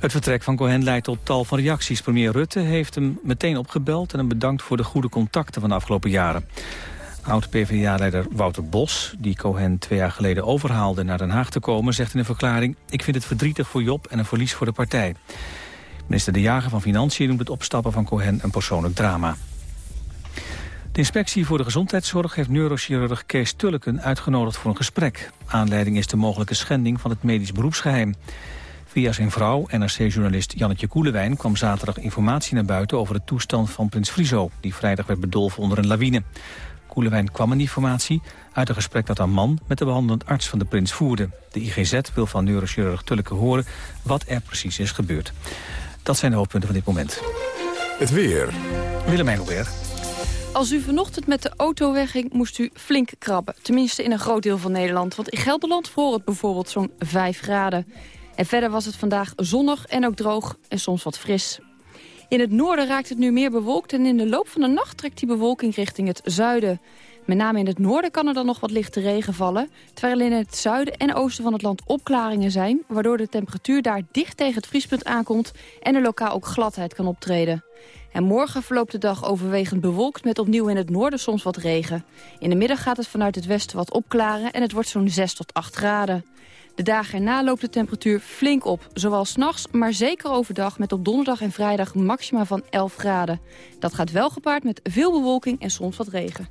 Het vertrek van Cohen leidt tot tal van reacties. Premier Rutte heeft hem meteen opgebeld en hem bedankt voor de goede contacten van de afgelopen jaren. Oud-PVDA-leider Wouter Bos, die Cohen twee jaar geleden overhaalde naar Den Haag te komen, zegt in een verklaring... ik vind het verdrietig voor Job en een verlies voor de partij. Minister De Jager van Financiën noemt het opstappen van Cohen een persoonlijk drama. De inspectie voor de gezondheidszorg heeft neurochirurg Kees Tulleken uitgenodigd voor een gesprek. Aanleiding is de mogelijke schending van het medisch beroepsgeheim. Via zijn vrouw, NRC-journalist Jannetje Koelewijn... kwam zaterdag informatie naar buiten over de toestand van prins Friso... die vrijdag werd bedolven onder een lawine. Koelewijn kwam een informatie uit een gesprek dat haar man... met de behandelend arts van de prins voerde. De IGZ wil van neurochirurg Tulleke horen wat er precies is gebeurd. Dat zijn de hoofdpunten van dit moment. Het weer. Willemijn Hubert. Als u vanochtend met de auto wegging, moest u flink krabben. Tenminste in een groot deel van Nederland. Want in Gelderland vroor het bijvoorbeeld zo'n 5 graden. En verder was het vandaag zonnig en ook droog en soms wat fris. In het noorden raakt het nu meer bewolkt en in de loop van de nacht trekt die bewolking richting het zuiden. Met name in het noorden kan er dan nog wat lichte regen vallen... terwijl in het zuiden en oosten van het land opklaringen zijn... waardoor de temperatuur daar dicht tegen het vriespunt aankomt... en er lokaal ook gladheid kan optreden. En morgen verloopt de dag overwegend bewolkt met opnieuw in het noorden soms wat regen. In de middag gaat het vanuit het westen wat opklaren en het wordt zo'n 6 tot 8 graden. De dagen erna loopt de temperatuur flink op, zowel s'nachts, maar zeker overdag... met op donderdag en vrijdag maxima van 11 graden. Dat gaat wel gepaard met veel bewolking en soms wat regen.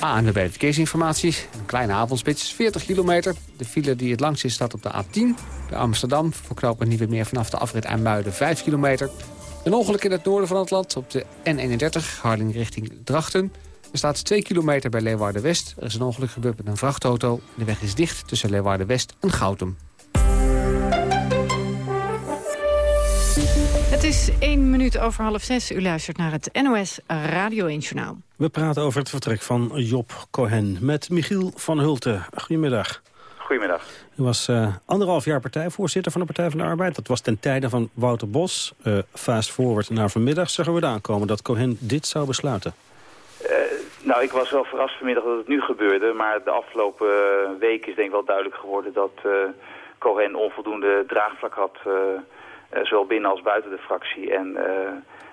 ANWB Verkeersinformatie. Een kleine avondspits, 40 kilometer. De file die het langst is staat op de A10. Bij Amsterdam verknopen niet meer vanaf de afrit IJmuiden 5 kilometer. Een ongeluk in het noorden van het land op de N31, Harding richting Drachten. Er staat 2 kilometer bij Leeuwarden-West. Er is een ongeluk gebeurd met een vrachtauto. De weg is dicht tussen Leeuwarden-West en Goutum. Is één minuut over half zes. U luistert naar het NOS Radio 1 Journaal. We praten over het vertrek van Job Cohen met Michiel van Hulten. Goedemiddag. Goedemiddag. U was uh, anderhalf jaar partijvoorzitter van de Partij van de Arbeid. Dat was ten tijde van Wouter Bos. Uh, fast forward naar vanmiddag zeggen we aankomen dat Cohen dit zou besluiten. Uh, nou, ik was wel verrast vanmiddag dat het nu gebeurde. Maar de afgelopen week is denk ik wel duidelijk geworden dat Cohen onvoldoende draagvlak had... zowel binnen als buiten de fractie. En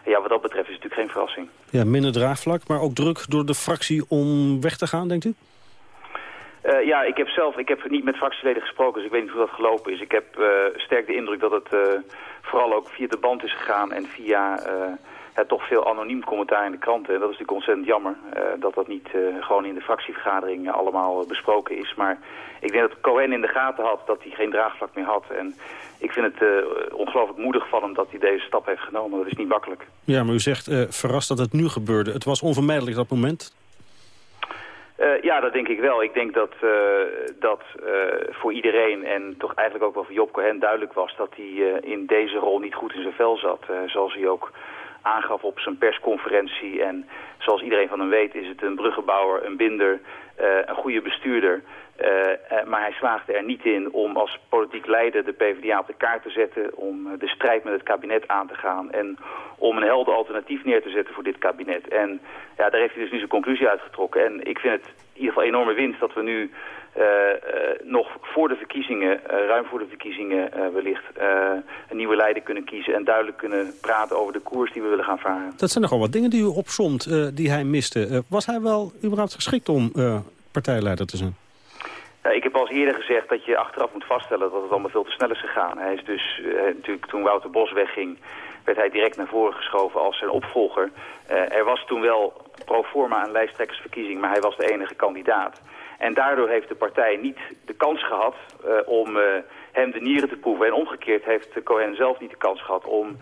ja, wat dat betreft is het natuurlijk geen verrassing. Ja, minder draagvlak, maar ook druk door de fractie om weg te gaan, denkt u? Uh, ja, ik heb zelf ik heb niet met fractieleden gesproken, dus ik weet niet hoe dat gelopen is. Ik heb uh, sterk de indruk dat het uh, vooral ook via de band is gegaan en via ja, toch veel anoniem commentaar in de kranten. En dat is natuurlijk ontzettend jammer dat dat niet gewoon in de fractievergadering allemaal besproken is. Maar ik denk dat Cohen in de gaten had dat hij geen draagvlak meer had. En ik vind het ongelooflijk moedig van hem dat hij deze stap heeft genomen. Dat is niet makkelijk. Ja, maar u zegt verrast dat het nu gebeurde. Het was onvermijdelijk dat moment. Uh, ja, dat denk ik wel. Ik denk dat, uh, dat uh, voor iedereen en toch eigenlijk ook wel voor Job Cohen duidelijk was... dat hij in deze rol niet goed in zijn vel zat. zoals hij ook aangaf op zijn persconferentie. En zoals iedereen van hem weet is het een bruggenbouwer, een binder, een goede bestuurder... Uh, maar hij slaagde er niet in om als politiek leider de PvdA op de kaart te zetten... om de strijd met het kabinet aan te gaan... en om een helder alternatief neer te zetten voor dit kabinet. En ja, daar heeft hij dus nu zijn conclusie uitgetrokken. En ik vind het in ieder geval enorme winst dat we nu nog voor de verkiezingen, ruim voor de verkiezingen wellicht... een nieuwe leider kunnen kiezen en duidelijk kunnen praten over de koers die we willen gaan varen. Dat zijn nogal wat dingen die u opzomt die hij miste. was hij wel überhaupt geschikt om partijleider te zijn? Uh, ik heb al eens eerder gezegd dat je achteraf moet vaststellen dat het allemaal veel te snel is gegaan. Hij is dus uh, natuurlijk toen Wouter Bos wegging, werd hij direct naar voren geschoven als zijn opvolger. Uh, er was toen wel pro forma een lijsttrekkersverkiezing, maar hij was de enige kandidaat. En daardoor heeft de partij niet de kans gehad om hem de nieren te proeven. En omgekeerd heeft Cohen zelf niet de kans gehad om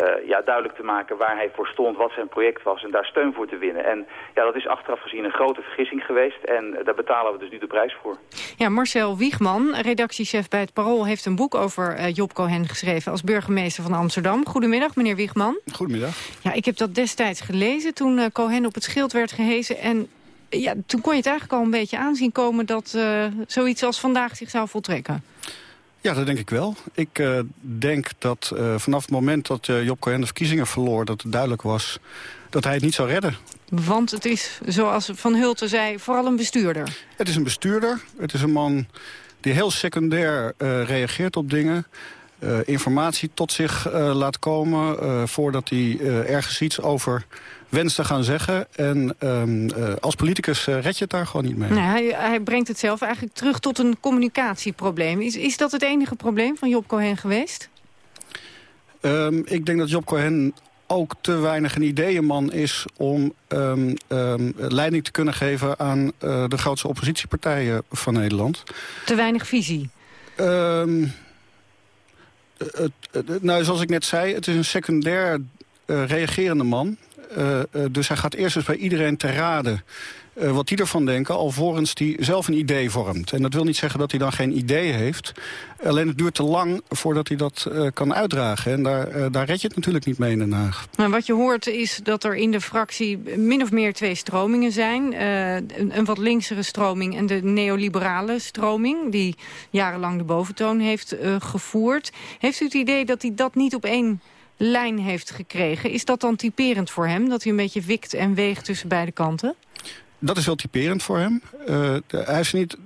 uh, ja, duidelijk te maken waar hij voor stond, wat zijn project was en daar steun voor te winnen. En ja, dat is achteraf gezien een grote vergissing geweest en daar betalen we dus nu de prijs voor. Ja, Marcel Wiegman, redactiechef bij het Parool, heeft een boek over uh, Job Cohen geschreven als burgemeester van Amsterdam. Goedemiddag, meneer Wiegman. Goedemiddag. Ja, ik heb dat destijds gelezen toen uh, Cohen op het schild werd gehezen en ja, toen kon je het eigenlijk al een beetje aanzien komen dat zoiets als vandaag zich zou voltrekken. Ja, dat denk ik wel. Ik uh, denk dat uh, vanaf het moment dat uh, Job Cohen de verkiezingen verloor... dat het duidelijk was dat hij het niet zou redden. Want het is, zoals Van Hulten zei, vooral een bestuurder. Het is een bestuurder. Het is een man die heel secundair reageert op dingen. informatie tot zich laat komen... voordat hij ergens iets over wenst te gaan zeggen. En ehm, als politicus red je het daar gewoon niet mee. Hij, hij, brengt het zelf eigenlijk terug tot een communicatieprobleem. Is, is dat het enige probleem van Job Cohen geweest? Um, ik denk dat Job Cohen ook te weinig een ideeënman is om um, um, leiding te kunnen geven aan uh, de grootste oppositiepartijen van Nederland. Te weinig visie? Um, het, het, nou, zoals ik net zei, het is een secundair uh, reagerende man. Uh, dus hij gaat eerst eens bij iedereen te raden uh, wat die ervan denken... alvorens hij zelf een idee vormt. En dat wil niet zeggen dat hij dan geen idee heeft. Alleen het duurt te lang voordat hij dat kan uitdragen. En daar, daar red je het natuurlijk niet mee in Den Haag. Maar wat je hoort is dat er in de fractie min of meer twee stromingen zijn. Een, een, wat linksere stroming en de neoliberale stroming... die jarenlang de boventoon heeft gevoerd. Heeft u het idee dat hij dat niet op één lijn heeft gekregen? Is dat dan typerend voor hem, dat hij een beetje wikt en weegt tussen beide kanten? dat is wel typerend voor hem. Uh, hij is niet...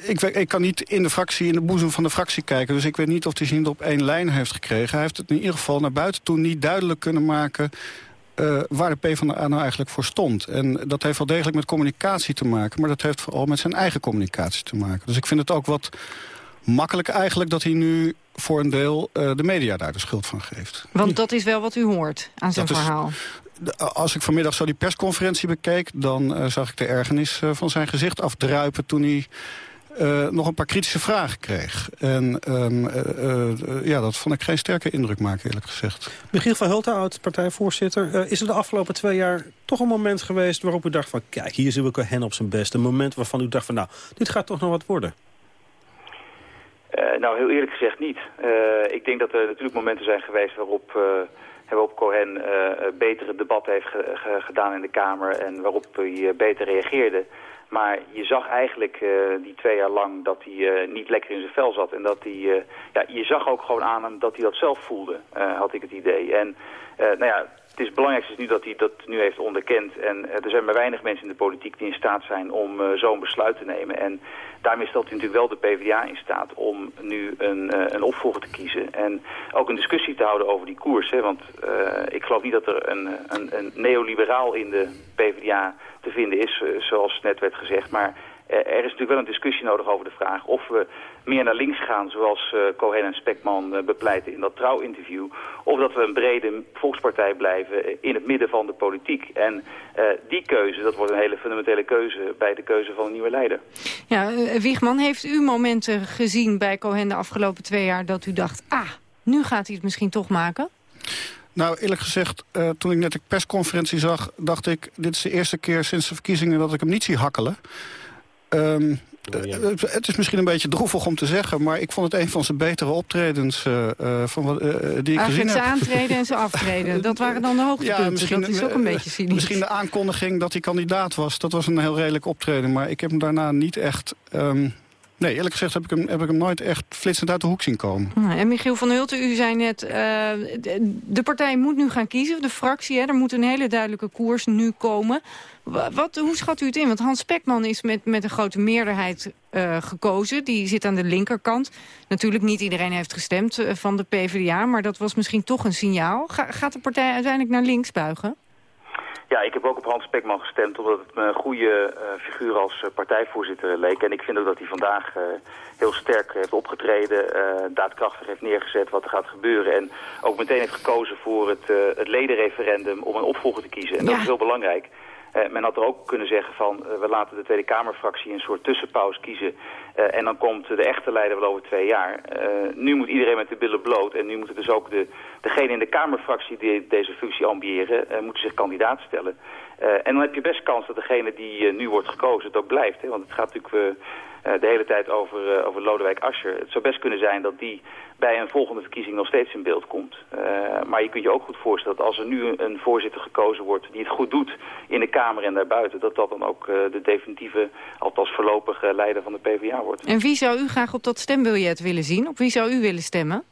Ik, ik, kan niet in de fractie, in de boezem van de fractie kijken. Dus ik weet niet of hij zich op één lijn heeft gekregen. Hij heeft het in ieder geval naar buiten toe niet duidelijk kunnen maken... Uh, waar de PvdA nou eigenlijk voor stond. En dat heeft wel degelijk met communicatie te maken... maar dat heeft vooral met zijn eigen communicatie te maken. Dus ik vind het ook wat makkelijk eigenlijk dat hij nu voor een deel uh, de media daar de schuld van geeft. Want dat is wel wat u hoort aan zijn dat verhaal. Is, als ik vanmiddag zo die persconferentie bekeek... dan uh, zag ik de ergernis uh, van zijn gezicht afdruipen toen hij... Uh, nog een paar kritische vragen kreeg. En um, ja, dat vond ik geen sterke indruk maken, eerlijk gezegd. Michiel van Hulten, oud-partijvoorzitter. is er de afgelopen twee jaar toch een moment geweest waarop u dacht van... kijk, hier zie ik hen op zijn best. Een moment waarvan u dacht van, nou, dit gaat toch nog wat worden? Nou, heel eerlijk gezegd niet. ik denk dat er natuurlijk momenten zijn geweest waarop waarop Cohen uh, betere debatten heeft ge ge gedaan in de Kamer en waarop hij uh, beter reageerde. Maar je zag eigenlijk uh, die twee jaar lang dat hij uh, niet lekker in zijn vel zat. En dat hij, uh, ja, je zag ook gewoon aan hem dat hij dat zelf voelde, had ik het idee. En nou ja, het is belangrijkste is nu dat hij dat nu heeft onderkend. En er zijn maar weinig mensen in de politiek die in staat zijn om zo'n besluit te nemen. En daarmee stelt hij natuurlijk wel de PvdA in staat om nu een, uh, een opvolger te kiezen. En ook een discussie te houden over die koers. Hè, want ik geloof niet dat er een, een, een, neoliberaal in de PvdA te vinden is, zoals net werd gezegd. Maar er is natuurlijk wel een discussie nodig over de vraag of we meer naar links gaan, zoals uh, Cohen en Spekman uh, bepleiten in dat trouwinterview, of dat we een brede volkspartij blijven in het midden van de politiek. En uh, die keuze, dat wordt een hele fundamentele keuze bij de keuze van een nieuwe leider. Ja, Wiegman, heeft u momenten gezien bij Cohen de afgelopen twee jaar dat u dacht, ah, nu gaat hij het misschien toch maken? Nou, eerlijk gezegd, uh, toen ik net de persconferentie zag... dacht ik, dit is de eerste keer sinds de verkiezingen dat ik hem niet zie hakkelen. Um, ja. Het is misschien een beetje droevig om te zeggen... maar ik vond het een van zijn betere optredens uh, van, uh, die ik Eigenlijk gezien heb. zijn aantreden en zijn aftreden. Dat waren dan de [laughs] hoogtepunten. Ja, misschien, dat is ook een beetje cynisch. Misschien de aankondiging dat hij kandidaat was. Dat was een heel redelijk optreden. Maar ik heb hem daarna niet echt... Um, Nee, eerlijk gezegd heb ik, hem, heb ik hem nooit echt flitsend uit de hoek zien komen. Nou, en Michiel van Hulten, u zei net, uh, de, partij moet nu gaan kiezen, de fractie. Hè, er moet een hele duidelijke koers nu komen. Wat, hoe schat u het in? Want Hans Spekman is met, met een grote meerderheid uh, gekozen. Die zit aan de linkerkant. Natuurlijk niet iedereen heeft gestemd uh, van de PvdA, maar dat was misschien toch een signaal. Ga, gaat de partij uiteindelijk naar links buigen? Ja, ik heb ook op Hans Spekman gestemd omdat het me een goede uh, figuur als uh, partijvoorzitter leek. En ik vind ook dat hij vandaag uh, heel sterk heeft opgetreden, daadkrachtig heeft neergezet wat er gaat gebeuren. En ook meteen heeft gekozen voor het, het ledenreferendum om een opvolger te kiezen. En dat is heel belangrijk. Uh, men had er ook kunnen zeggen van uh, we laten de Tweede Kamerfractie een soort tussenpauze kiezen. Uh, en dan komt de echte leider wel over twee jaar. nu moet iedereen met de billen bloot. En nu moeten dus ook de, degene in de Kamerfractie die deze functie ambiëren, moeten zich kandidaat stellen. en dan heb je best kans dat degene die nu wordt gekozen het ook blijft. Want het gaat natuurlijk de hele tijd over, over Lodewijk Asscher. Het zou best kunnen zijn dat die bij een volgende verkiezing nog steeds in beeld komt. Uh, maar je kunt je ook goed voorstellen dat als er nu een voorzitter gekozen wordt die het goed doet in de Kamer en daarbuiten, dat dat dan ook de definitieve, althans voorlopige leider van de PvdA wordt. En wie zou u graag op dat stembiljet willen zien? Op wie zou u willen stemmen?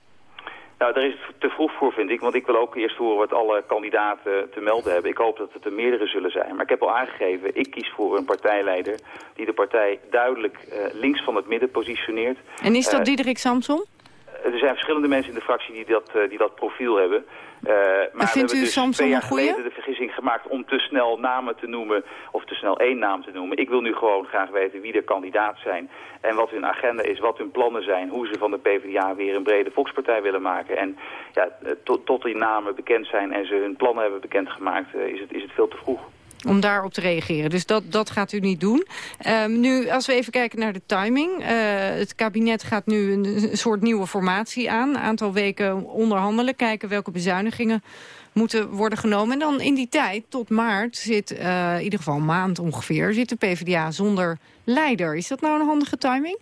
Nou, daar is het te vroeg voor, vind ik. Want ik wil ook eerst horen wat alle kandidaten te melden hebben. Ik hoop dat het er meerdere zullen zijn. Maar ik heb al aangegeven, ik kies voor een partijleider... die de partij duidelijk uh, links van het midden positioneert. En is dat uh, Diederik Samson? Er zijn verschillende mensen in de fractie die dat, die dat profiel hebben. Uh, maar vindt we hebben u dus twee jaar geleden de vergissing gemaakt om te snel namen te noemen, of te snel één naam te noemen. Ik wil nu gewoon graag weten wie de kandidaat zijn en wat hun agenda is, wat hun plannen zijn, hoe ze van de PvdA weer een brede volkspartij willen maken. En ja, tot, tot die namen bekend zijn en ze hun plannen hebben bekendgemaakt, is, het, is het veel te vroeg om daarop te reageren. Dus dat, dat gaat u niet doen. Um, nu, als we even kijken naar de timing. Uh, het kabinet gaat nu een, soort nieuwe formatie aan. Een aantal weken onderhandelen. Kijken welke bezuinigingen moeten worden genomen. En dan in die tijd, tot maart, zit uh, in ieder geval een maand ongeveer... zit de PvdA zonder leider. Is dat nou een handige timing?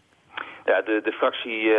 Ja, de, de fractie uh,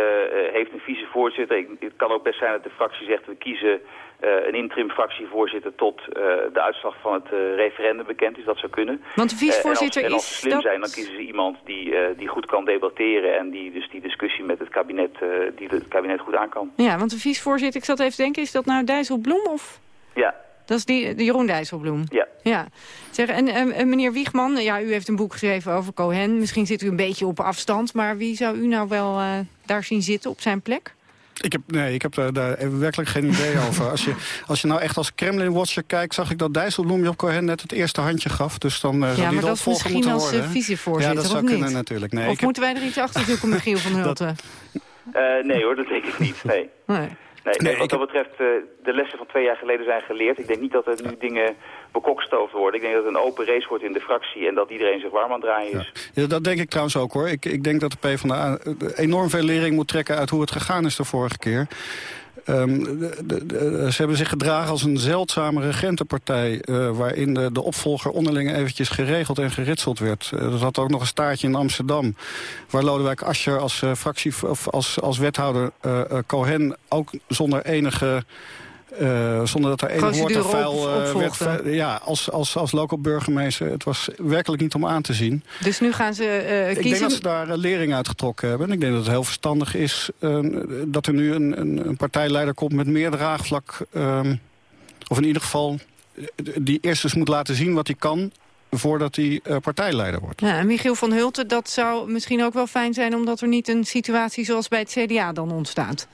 heeft een vicevoorzitter. Het kan ook best zijn dat de fractie zegt... we kiezen een interim fractievoorzitter tot uh, de uitslag van het uh, referendum bekend is. Dat zou kunnen. Want de vicevoorzitter en als, en als ze slim dat... zijn, dan kiezen ze iemand die, die goed kan debatteren... en die dus die discussie met het kabinet, die het kabinet goed aan kan. Ja, want de vicevoorzitter, ik zat even te denken... is dat nou Dijsselbloem of... Ja, dat is die, de Jeroen Dijsselbloem? Ja. ja. Zeg, en, en, meneer Wiegman, ja, u heeft een boek geschreven over Cohen. Misschien zit u een beetje op afstand, maar wie zou u nou wel uh, daar zien zitten op zijn plek? Ik heb, nee, ik heb daar, daar werkelijk geen idee [laughs] over. Als je, als je nou echt als Kremlin-watcher kijkt... zag ik dat Dijsselbloem Job Cohen net het eerste handje gaf. Dus dan uh, ja, die maar dat is misschien als uh, vicevoorzitter, Ja, dat zou kunnen natuurlijk. Nee, of moeten wij er iets achter zoeken, Michiel van [laughs] Hulten? dat... uh, nee hoor, dat denk ik niet. Nee. nee. Nee, nee, wat dat betreft, uh, de lessen van twee jaar geleden zijn geleerd. Ik denk niet dat er nu dingen bekokstoofd worden. Ik denk dat het een open race wordt in de fractie en dat iedereen zich warm aan het draaien is. Ja. ja dat denk ik trouwens ook hoor. Ik, ik denk dat de PvdA enorm veel lering moet trekken uit hoe het gegaan is de vorige keer. De, de, ze hebben zich gedragen als een zeldzame regentenpartij... Uh, waarin de, opvolger onderling eventjes geregeld en geritseld werd. Uh, er zat ook nog een staartje in Amsterdam... waar Lodewijk Asscher als, fractie, of als, als wethouder Cohen ook zonder enige... Uh, zonder dat er enig woord of vuil uh, werd. Ja, als, als, als local burgemeester. Het was werkelijk niet om aan te zien. Dus nu gaan ze uh, kiezen? Ik denk dat ze daar lering uitgetrokken hebben. En ik denk dat het heel verstandig is dat er nu een, een, een, partijleider komt met meer draagvlak. of in ieder geval die eerst eens moet laten zien wat hij kan voordat hij partijleider wordt. Ja, en Michiel van Hulten, dat zou misschien ook wel fijn zijn... omdat er niet een situatie zoals bij het CDA dan ontstaat.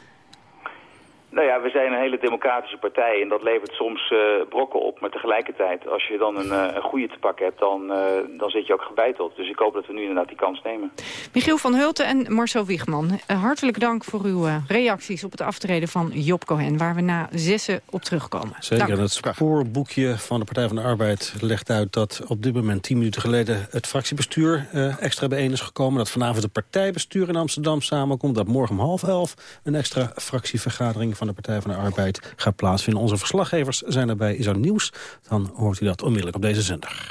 Nou ja, we zijn een hele democratische partij en dat levert soms uh, brokken op. Maar tegelijkertijd, als je dan een, uh, een goede te pakken hebt, dan, uh, dan zit je ook gebeiteld. Dus ik hoop dat we nu inderdaad die kans nemen. Michiel van Hulten en Marcel Wiegman, hartelijk dank voor uw reacties op het aftreden van Job Cohen. Waar we na zessen op terugkomen. Zeker, dank. het spoorboekje van de Partij van de Arbeid legt uit dat op dit moment tien minuten geleden het fractiebestuur extra bijeen is gekomen. Dat vanavond het partijbestuur in Amsterdam samenkomt. Dat morgen om half elf een extra fractievergadering van van de Partij van de Arbeid gaat plaatsvinden. Onze verslaggevers zijn erbij. Is er nieuws, dan hoort u dat onmiddellijk op deze zender.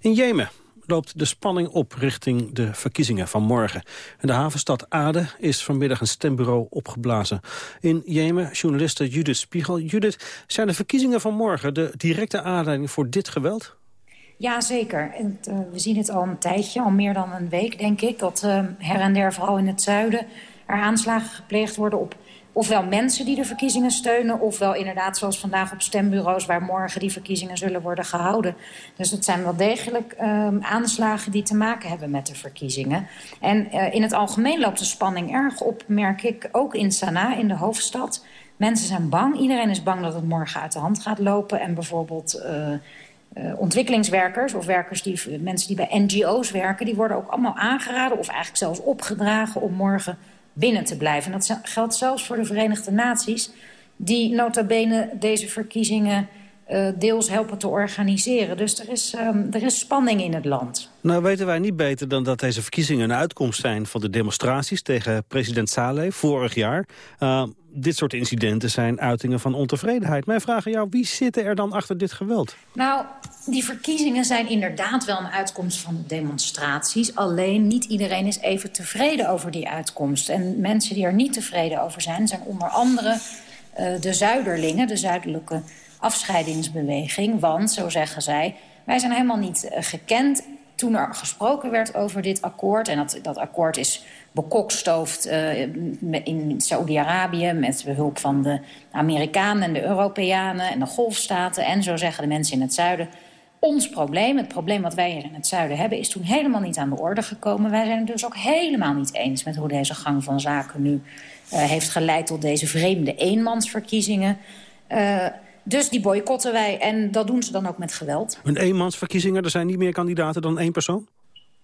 In Jemen loopt de spanning op richting de verkiezingen van morgen. In de havenstad Aden is vanmiddag een stembureau opgeblazen. In Jemen, journaliste Judith Spiegel. Judith, zijn de verkiezingen van morgen de directe aanleiding voor dit geweld? Ja, zeker. En, uh, we zien het al een tijdje, al meer dan een week denk ik... dat uh, her en der, vooral in het zuiden, er aanslagen gepleegd worden op ofwel mensen die de verkiezingen steunen... ofwel inderdaad zoals vandaag op stembureaus... waar morgen die verkiezingen zullen worden gehouden. Dus het zijn wel degelijk um, aanslagen die te maken hebben met de verkiezingen. En uh, in het algemeen loopt de spanning erg op, merk ik, ook in Sanaa, in de hoofdstad. Mensen zijn bang. Iedereen is bang dat het morgen uit de hand gaat lopen. En bijvoorbeeld... Uh, uh, ontwikkelingswerkers of werkers die, mensen die bij NGO's werken... die worden ook allemaal aangeraden of eigenlijk zelfs opgedragen om morgen binnen te blijven. En dat geldt zelfs voor de Verenigde Naties... die nota bene deze verkiezingen deels helpen te organiseren. Dus er is, um, er is spanning in het land. Nou weten wij niet beter dan dat deze verkiezingen een uitkomst zijn... van de demonstraties tegen president Saleh vorig jaar. Uh, dit soort incidenten zijn uitingen van ontevredenheid. Mijn vraag aan jou, wie zitten er dan achter dit geweld? Nou, die verkiezingen zijn inderdaad wel een uitkomst van demonstraties. Alleen niet iedereen is even tevreden over die uitkomst. En mensen die er niet tevreden over zijn... zijn onder andere uh, de Zuiderlingen, de zuidelijke afscheidingsbeweging. Want, zo zeggen zij, wij zijn helemaal niet uh, gekend toen er gesproken werd over dit akkoord... en dat, dat akkoord is bekokstoofd uh, in Saudi-Arabië... met behulp van de Amerikanen en de Europeanen en de golfstaten... en zo zeggen de mensen in het zuiden Ons probleem, het probleem wat wij hier in het zuiden hebben... is toen helemaal niet aan de orde gekomen. Wij zijn het dus ook helemaal niet eens met hoe deze gang van zaken nu... Uh, heeft geleid tot deze vreemde eenmansverkiezingen. Dus die boycotten wij en dat doen ze dan ook met geweld. Een eenmansverkiezingen, er zijn niet meer kandidaten dan één persoon?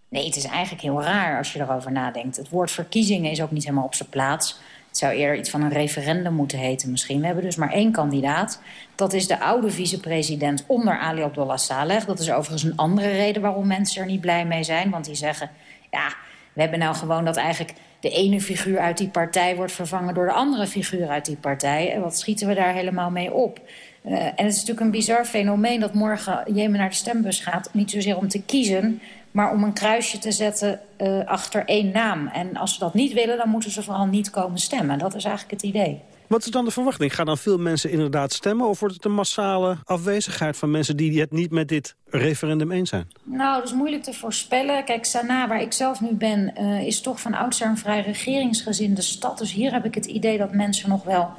Nee, het is eigenlijk heel raar als je erover nadenkt. Het woord verkiezingen is ook niet helemaal op zijn plaats. Het zou eerder iets van een referendum moeten heten misschien. We hebben dus maar één kandidaat. Dat is de oude vicepresident onder Ali Abdullah Saleh. Dat is overigens een andere reden waarom mensen er niet blij mee zijn. Want die zeggen, ja, we hebben nou gewoon dat eigenlijk de ene figuur uit die partij wordt vervangen door de andere figuur uit die partij. En wat schieten we daar helemaal mee op? Uh, en het is natuurlijk een bizar fenomeen dat morgen Jemen naar de stembus gaat. Niet zozeer om te kiezen, maar om een kruisje te zetten uh, achter één naam. En als ze dat niet willen, dan moeten ze vooral niet komen stemmen. Dat is eigenlijk het idee. Wat is dan de verwachting? Gaan dan veel mensen inderdaad stemmen... of wordt het een massale afwezigheid van mensen die het niet met dit referendum eens zijn? Nou, dat is moeilijk te voorspellen. Kijk, Sanaa, waar ik zelf nu ben, uh, is toch van oudsher een vrij regeringsgezinde stad. Dus hier heb ik het idee dat mensen nog wel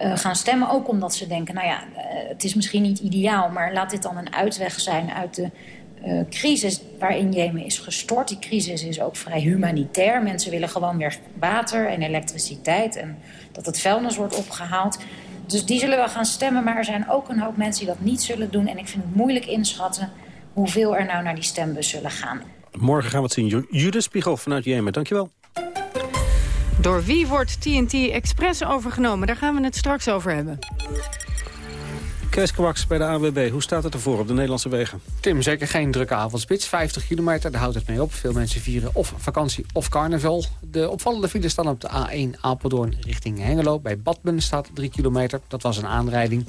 uh, gaan stemmen. Ook omdat ze denken, nou ja, uh, het is misschien niet ideaal... maar laat dit dan een uitweg zijn uit de uh, crisis waarin Jemen is gestort. Die crisis is ook vrij humanitair. Mensen willen gewoon weer water en elektriciteit... en dat het vuilnis wordt opgehaald. Dus die zullen wel gaan stemmen, maar er zijn ook een hoop mensen die dat niet zullen doen. En ik vind het moeilijk inschatten hoeveel er nou naar die stembus zullen gaan. Morgen gaan we het zien. Judith Spiegel vanuit Jemen, dankjewel. Door wie wordt TNT Express overgenomen? Daar gaan we het straks over hebben. Kees Kwaks bij de AWB. Hoe staat het ervoor op de Nederlandse wegen? Tim, zeker geen drukke avondspits. 50 kilometer, daar houdt het mee op. Veel mensen vieren of vakantie of carnaval. De opvallende files staan op de A1 Apeldoorn richting Hengelo. Bij Badmen staat 3 kilometer. Dat was een aanrijding.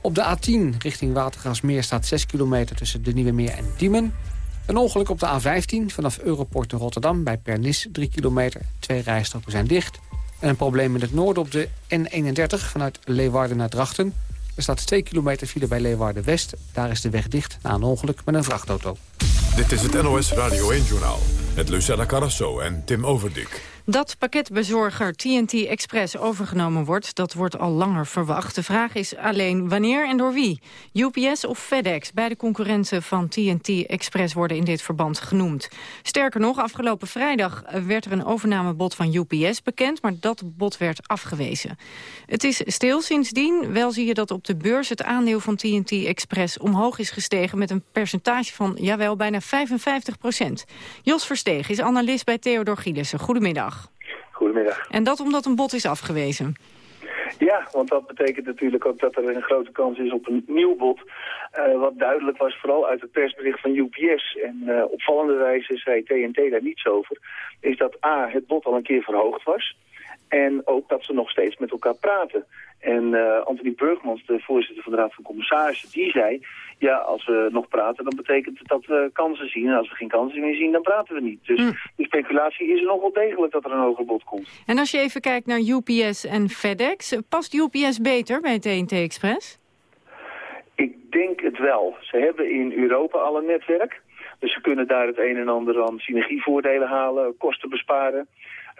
Op de A10 richting Watergasmeer staat 6 kilometer tussen de Nieuwe Meer en Diemen. Een ongeluk op de A15 vanaf Europort naar Rotterdam bij Pernis 3 kilometer. Twee rijstroken zijn dicht. En een probleem in het noorden op de N31 vanuit Leeuwarden naar Drachten. Er staat 2 kilometer file bij Leeuwarden-West. Daar is de weg dicht na een ongeluk met een vrachtauto. Dit is het NOS Radio 1-journaal met Lucella Carrasso en Tim Overdik. Dat pakketbezorger TNT Express overgenomen wordt, dat wordt al langer verwacht. De vraag is alleen wanneer en door wie. UPS of FedEx, beide concurrenten van TNT Express worden in dit verband genoemd. Sterker nog, afgelopen vrijdag werd er een overnamebod van UPS bekend, maar dat bod werd afgewezen. Het is stil sindsdien. Wel zie je dat op de beurs het aandeel van TNT Express omhoog is gestegen met een percentage van, jawel, bijna 55 procent. Jos Versteeg is analist bij Theodor Gielissen. Goedemiddag. En dat omdat een bod is afgewezen? Ja, want dat betekent natuurlijk ook dat er een grote kans is op een nieuw bod. Uh, wat duidelijk was, vooral uit het persbericht van UPS. En uh, opvallende wijze zei TNT daar niets over. Is dat A, het bod al een keer verhoogd was. En ook dat ze nog steeds met elkaar praten. En uh, Anthony Burgmans, de voorzitter van de Raad van Commissarissen, die zei... ja, als we nog praten, dan betekent het dat we kansen zien. En als we geen kansen meer zien, dan praten we niet. Dus mm. de speculatie is nog wel degelijk dat er een hoger bod komt. En als je even kijkt naar UPS en FedEx... past UPS beter bij TNT Express? Ik denk het wel. Ze hebben in Europa al een netwerk. Dus ze kunnen daar het een en ander aan synergievoordelen halen, kosten besparen.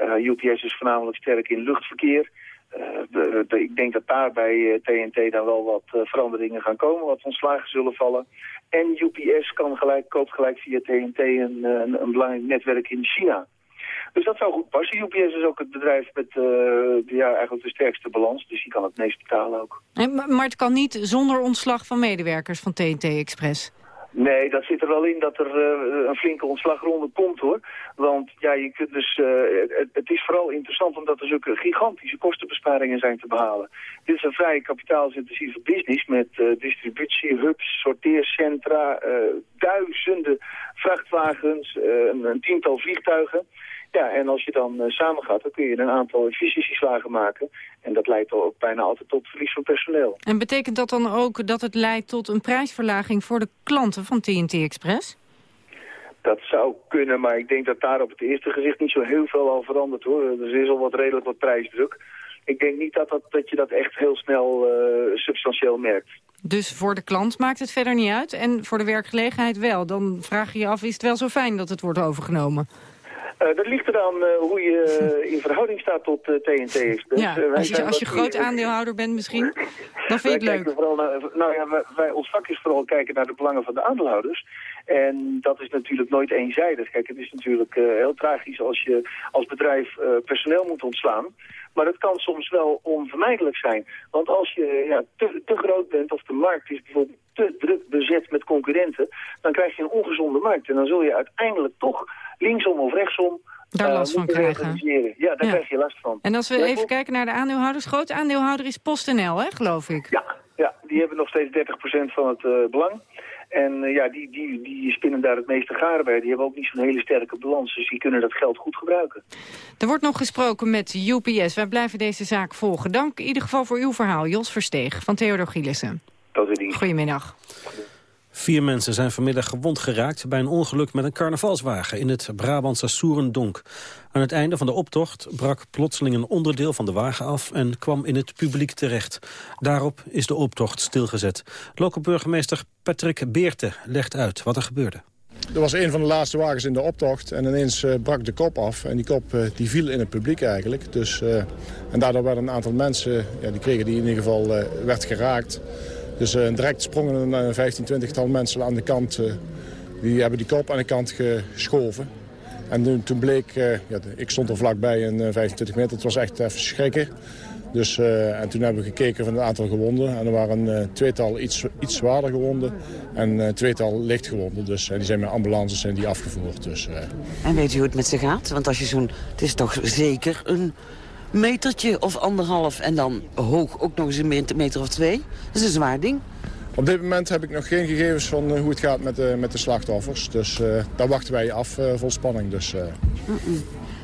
Uh, UPS is voornamelijk sterk in luchtverkeer... Uh, de, ik denk dat daar bij TNT uh, dan wel wat uh, veranderingen gaan komen, wat ontslagen zullen vallen. En UPS kan gelijk, koopt gelijk via TNT een, een, belangrijk netwerk in China. Dus dat zou goed passen. UPS is ook het bedrijf met ja, eigenlijk de sterkste balans, dus die kan het meest betalen ook. Maar het kan niet zonder ontslag van medewerkers van TNT Express? Nee, dat zit er wel in dat er uh, een flinke ontslagronde komt hoor. Want ja, je kunt dus, uh, het, is vooral interessant omdat er zulke gigantische kostenbesparingen zijn te behalen. Dit is een vrij kapitaalsintensieve business met uh, distributiehubs, sorteercentra, duizenden vrachtwagens, een tiental vliegtuigen. Ja, en als je dan uh, samen gaat, dan kun je een aantal efficiëntieslagen maken. En dat leidt ook bijna altijd tot verlies van personeel. En betekent dat dan ook dat het leidt tot een prijsverlaging voor de klanten van TNT Express? Dat zou kunnen, maar ik denk dat daar op het eerste gezicht niet zo heel veel al verandert hoor. Er is al wat redelijk wat prijsdruk. Ik denk niet dat, dat, dat je dat echt heel snel uh, substantieel merkt. Dus voor de klant maakt het verder niet uit en voor de werkgelegenheid wel. Dan vraag je je af, is het wel zo fijn dat het wordt overgenomen? Uh, dat ligt eraan uh, hoe je uh, in verhouding staat tot TNT. Dus, ja, als je, als je groot aandeelhouder bent misschien, [laughs] dan vind je het leuk. Vooral naar, nou ja, wij, wij, ons vak is vooral kijken naar de belangen van de aandeelhouders. En dat is natuurlijk nooit eenzijdig. Kijk, het is natuurlijk heel tragisch als je als bedrijf personeel moet ontslaan. Maar dat kan soms wel onvermijdelijk zijn. Want als je ja, te, te groot bent of de markt is bijvoorbeeld te druk bezet met concurrenten... dan krijg je een ongezonde markt. En dan zul je uiteindelijk toch linksom of rechtsom daar last van krijgen. Ja, daar krijg je last van. En als we even kijken naar de aandeelhouders. Grote aandeelhouder is PostNL, hè, geloof ik? Ja, ja die hebben nog steeds 30% van het uh, belang. En uh, ja, die, die, die spinnen daar het meeste garen bij. Die hebben ook niet zo'n hele sterke balans, dus die kunnen dat geld goed gebruiken. Er wordt nog gesproken met UPS. Wij blijven deze zaak volgen. Dank in ieder geval voor uw verhaal, Jos Versteeg van Theodor Gielissen. Goedemiddag. Vier mensen zijn vanmiddag gewond geraakt bij een ongeluk met een carnavalswagen in het Brabantse Soerendonk. Aan het einde van de optocht brak plotseling een onderdeel van de wagen af en kwam in het publiek terecht. Daarop is de optocht stilgezet. Lokale burgemeester Patrick Beerte legt uit wat er gebeurde. Er was een van de laatste wagens in de optocht en ineens uh, brak de kop af. En die kop uh, die viel in het publiek eigenlijk. Dus, uh, en daardoor werden een aantal mensen, ja, die kregen die in ieder geval, werd geraakt. Dus direct sprongen een 15, 20 tal mensen aan de kant. die hebben die kop aan de kant geschoven. En toen, bleek, ja, ik stond er vlakbij in 25 meter, het was echt even schrikken. Dus, en toen hebben we gekeken van het aantal gewonden. En er waren een tweetal iets, iets zwaarder gewonden en een uh, tweetal licht gewonden. Dus die zijn met ambulances zijn die afgevoerd. Dus, En weet u hoe het met ze gaat? Want als je zo'n... Het is toch zeker een metertje of anderhalf en dan hoog ook nog eens een meter of twee. Dat is een zwaar ding. Op dit moment heb ik nog geen gegevens van hoe het gaat met de, met de slachtoffers. Dus daar wachten wij af vol spanning. Dus.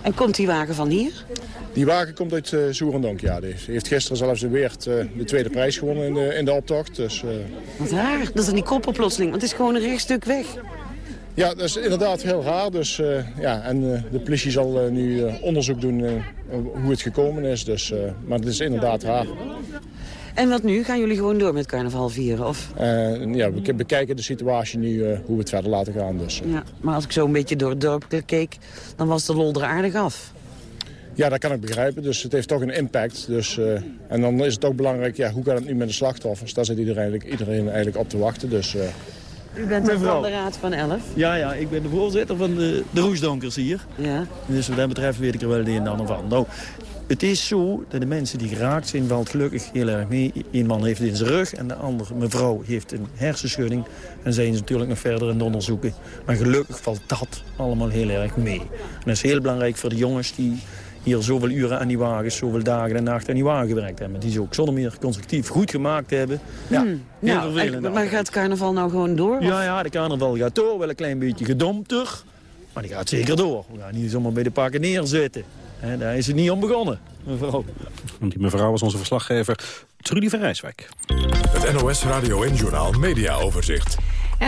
En komt die wagen van hier? Die wagen komt uit uh, Soerendonk, ja. Die heeft gisteren zelfs de Weert uh, de tweede prijs gewonnen in de, in de optocht. Dus, uh... Wat raar, dat is die koppel plotseling, want het is gewoon een rechtstuk weg. Ja, dat is inderdaad heel raar. Dus, ja, en de politie zal nu onderzoek doen hoe het gekomen is. Dus, maar het is inderdaad raar. En wat nu? Gaan jullie gewoon door met carnaval vieren? Of? ja, we bekijken de situatie nu, hoe we het verder laten gaan. Dus. Ja, maar als ik zo een beetje door het dorp keek, dan was de lol er aardig af. Ja, dat kan ik begrijpen. Dus het heeft toch een impact. Dus, uh, en dan is het ook belangrijk, ja, hoe gaat het nu met de slachtoffers? Daar zit iedereen eigenlijk, iedereen eigenlijk op te wachten. Dus, uh... U bent van de Raad van Elf? Ja, ja, ik ben de voorzitter van de, de Roesdonkers hier. Ja. Dus wat dat betreft weet ik er wel het een en ander van. Nou, het is zo dat de mensen die geraakt zijn valt gelukkig heel erg mee. Eén man heeft het in zijn rug en de andere mevrouw heeft een hersenschudding. En zijn ze natuurlijk nog verder in de onderzoeken. Maar gelukkig valt dat allemaal heel erg mee. En dat is heel belangrijk voor de jongens die hier zoveel uren aan die wagens, zoveel dagen en nachten aan die wagen gewerkt hebben. Die ze ook zonder meer constructief goed gemaakt hebben. Ja, hmm. heel nou, vervelend. Maar gaat carnaval nou gewoon door? Ja, ja, de carnaval gaat door. Wel een klein beetje gedompter. Maar die gaat zeker door. We gaan niet zomaar bij de pakken neerzitten. He, daar is het niet om begonnen, mevrouw. Die mevrouw was onze verslaggever Trudy van Rijswijk. Het NOS Radio en Journal Media Overzicht.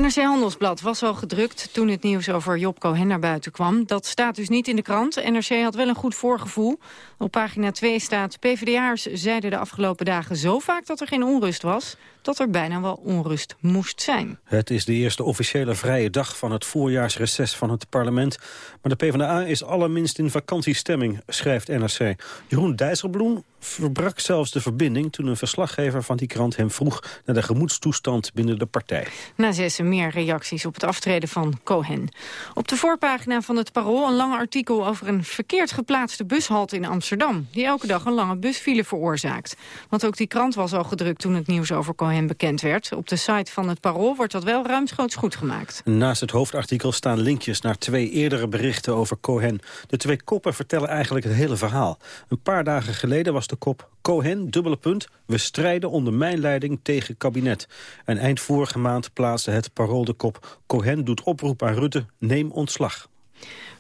NRC Handelsblad was al gedrukt toen het nieuws over Job Cohen naar buiten kwam. Dat staat dus niet in de krant. NRC had wel een goed voorgevoel. Op pagina 2 staat... PvdA'ers zeiden de afgelopen dagen zo vaak dat er geen onrust was... dat er bijna wel onrust moest zijn. Het is de eerste officiële vrije dag van het voorjaarsreces van het parlement. Maar de PvdA is allerminst in vakantiestemming, schrijft NRC. Jeroen Dijsselbloem verbrak zelfs de verbinding... toen een verslaggever van die krant hem vroeg naar de gemoedstoestand binnen de partij. Na meer reacties op het aftreden van Cohen. Op de voorpagina van het Parool een lang artikel over een verkeerd geplaatste bushalte in Amsterdam... die elke dag een lange busfile veroorzaakt. Want ook die krant was al gedrukt toen het nieuws over Cohen bekend werd. Op de site van het Parool wordt dat wel ruimschoots goed gemaakt. Naast het hoofdartikel staan linkjes naar twee eerdere berichten over Cohen. De twee koppen vertellen eigenlijk het hele verhaal. Een paar dagen geleden was de kop Cohen, dubbele punt, we strijden onder mijn leiding tegen kabinet. En eind vorige maand plaatste het parool de kop... Cohen doet oproep aan Rutte, neem ontslag.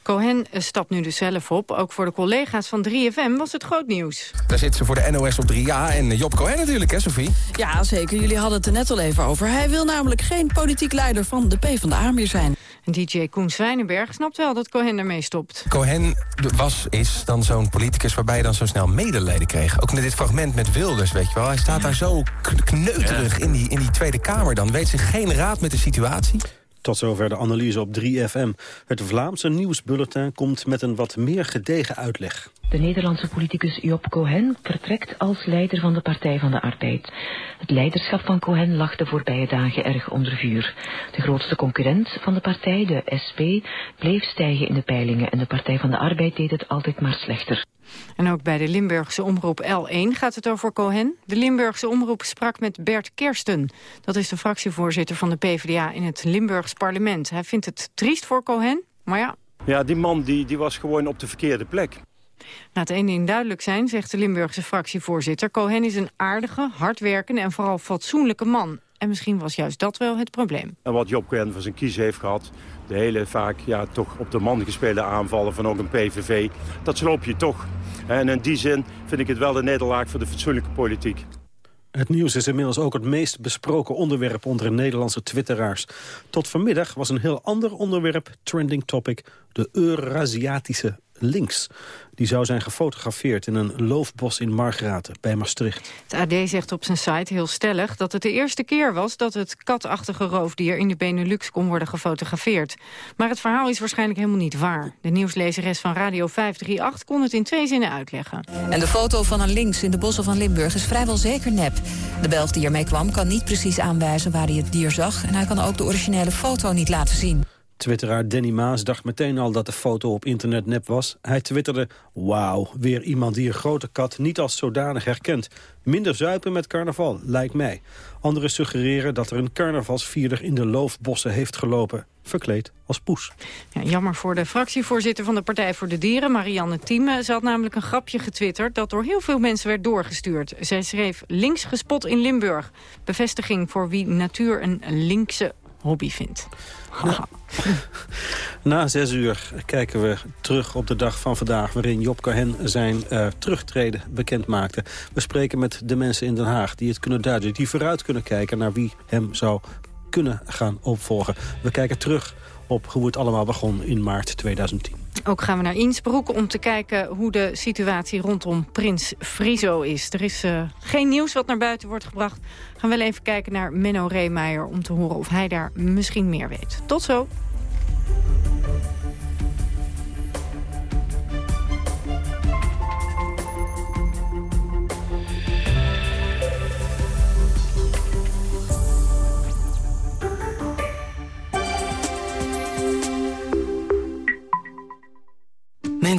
Cohen stapt nu dus zelf op. Ook voor de collega's van 3FM was het groot nieuws. Daar zit ze voor de NOS op 3A en Job Cohen natuurlijk, hè Sophie? Ja, zeker. Jullie hadden het er net al even over. Hij wil namelijk geen politiek leider van de PvdA meer zijn. DJ Koen Zwijnenberg snapt wel dat Cohen ermee stopt. Cohen was, is dan zo'n politicus waarbij je dan zo snel medelijden kreeg. Ook met dit fragment met Wilders, weet je wel. Hij staat daar zo kneuterig in, die, in die Tweede Kamer dan. Weet zich geen raad met de situatie. Tot zover de analyse op 3FM. Het Vlaamse nieuwsbulletin komt met een wat meer gedegen uitleg. De Nederlandse politicus Job Cohen vertrekt als leider van de Partij van de Arbeid. Het leiderschap van Cohen lag de voorbije dagen erg onder vuur. De grootste concurrent van de partij, de SP, bleef stijgen in de peilingen en de Partij van de Arbeid deed het altijd maar slechter. En ook bij de Limburgse omroep L1 gaat het over Cohen. De Limburgse omroep sprak met Bert Kersten. Dat is de fractievoorzitter van de PvdA in het Limburgs parlement. Hij vindt het triest voor Cohen, maar ja... Ja, die man die, die was gewoon op de verkeerde plek. Laat één ding duidelijk zijn, zegt de Limburgse fractievoorzitter. Cohen is een aardige, hardwerkende en vooral fatsoenlijke man. En misschien was juist dat wel het probleem. En wat Job Cohen voor zijn kies heeft gehad... de hele vaak ja, toch op de man gespeelde aanvallen van ook een PVV... dat sloop je toch. En in die zin vind ik het wel de nederlaag voor de fatsoenlijke politiek. Het nieuws is inmiddels ook het meest besproken onderwerp onder de Nederlandse twitteraars. Tot vanmiddag was een heel ander onderwerp, trending topic, de Eurasiatische links. Die zou zijn gefotografeerd in een loofbos in Margraten bij Maastricht. Het AD zegt op zijn site heel stellig dat het de eerste keer was... dat het katachtige roofdier in de Benelux kon worden gefotografeerd. Maar het verhaal is waarschijnlijk helemaal niet waar. De nieuwslezeres van Radio 538 kon het in twee zinnen uitleggen. En de foto van een links in de bossen van Limburg is vrijwel zeker nep. De Belg die ermee kwam kan niet precies aanwijzen waar hij het dier zag... en hij kan ook de originele foto niet laten zien. Twitteraar Danny Maas dacht meteen al dat de foto op internet nep was. Hij twitterde, wauw, weer iemand die een grote kat niet als zodanig herkent. Minder zuipen met carnaval, lijkt mij. Anderen suggereren dat er een carnavalsvierder in de loofbossen heeft gelopen. Verkleed als poes. Ja, jammer voor de fractievoorzitter van de Partij voor de Dieren, Marianne Thieme. Ze had namelijk een grapje getwitterd dat door heel veel mensen werd doorgestuurd. Zij schreef links gespot in Limburg. Bevestiging voor wie natuur een linkse hobby vindt. Na, [laughs] na zes uur kijken we terug op de dag van vandaag... waarin Job Cohen zijn uh, terugtreden bekend maakte. We spreken met de mensen in Den Haag die het kunnen duiden... die vooruit kunnen kijken naar wie hem zou kunnen gaan opvolgen. We kijken terug op hoe het allemaal begon in maart 2010. Ook gaan we naar Innsbruck om te kijken hoe de situatie rondom Prins Friso is. Er is uh, geen nieuws wat naar buiten wordt gebracht. We gaan wel even kijken naar Menno Reemeijer om te horen of hij daar misschien meer weet. Tot zo.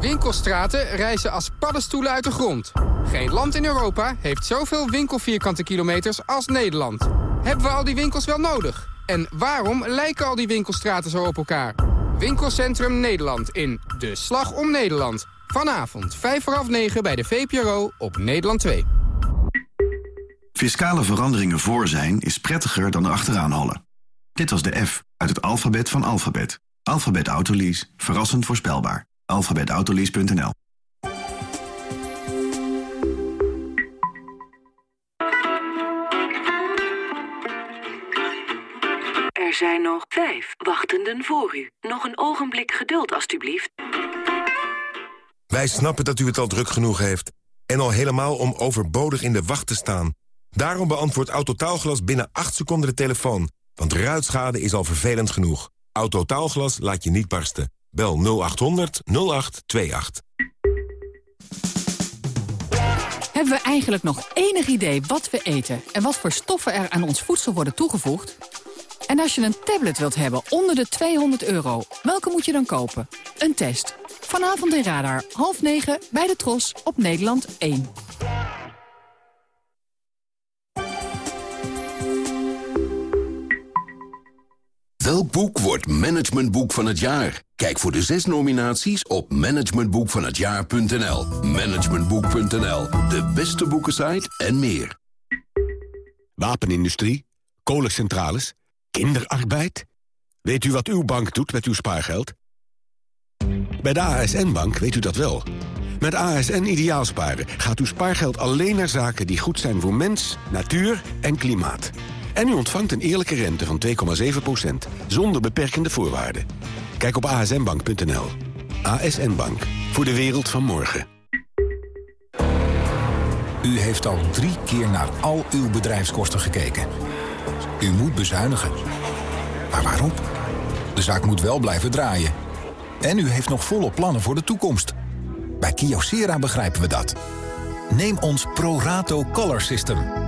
Winkelstraten reizen als paddenstoelen uit de grond. Geen land in Europa heeft zoveel winkelvierkante kilometers als Nederland. Hebben we al die winkels wel nodig? En waarom lijken al die winkelstraten zo op elkaar? Winkelcentrum Nederland in De Slag om Nederland. Vanavond 5 voor half 9 bij de VPRO op Nederland 2. Fiscale veranderingen voor zijn is prettiger dan erachteraan hollen. Dit was de F uit het alfabet van alfabet. Alfabet Autolease. Verrassend voorspelbaar. alfabetautolease.nl Er zijn nog vijf wachtenden voor u. Nog een ogenblik geduld, alstublieft. Wij snappen dat u het al druk genoeg heeft. En al helemaal om overbodig in de wacht te staan. Daarom beantwoordt Autotaalglas binnen 8 seconden de telefoon. Want ruitschade is al vervelend genoeg. Autotaalglas laat je niet barsten. Bel 0800 0828. Hebben we eigenlijk nog enig idee wat we eten... en wat voor stoffen er aan ons voedsel worden toegevoegd? En als je een tablet wilt hebben onder de 200 euro, welke moet je dan kopen? Een test. Vanavond in Radar, half negen, bij de Tros, op Nederland 1. Welk boek wordt managementboek van het jaar? Kijk voor de zes nominaties op managementboekvanhetjaar.nl. Managementboek.nl, de beste boekensite en meer. Wapenindustrie, kolencentrales, kinderarbeid. Weet u wat uw bank doet met uw spaargeld? Bij de ASN-bank weet u dat wel. Met ASN Ideaalsparen gaat uw spaargeld alleen naar zaken die goed zijn voor mens, natuur en klimaat. En u ontvangt een eerlijke rente van 2,7% zonder beperkende voorwaarden. Kijk op asnbank.nl. ASN Bank. Voor de wereld van morgen. U heeft al drie keer naar al uw bedrijfskosten gekeken. U moet bezuinigen. Maar waarom? De zaak moet wel blijven draaien. En u heeft nog volle plannen voor de toekomst. Bij Kyocera begrijpen we dat. Neem ons ProRato Color System.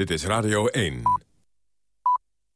Dit is Radio 1.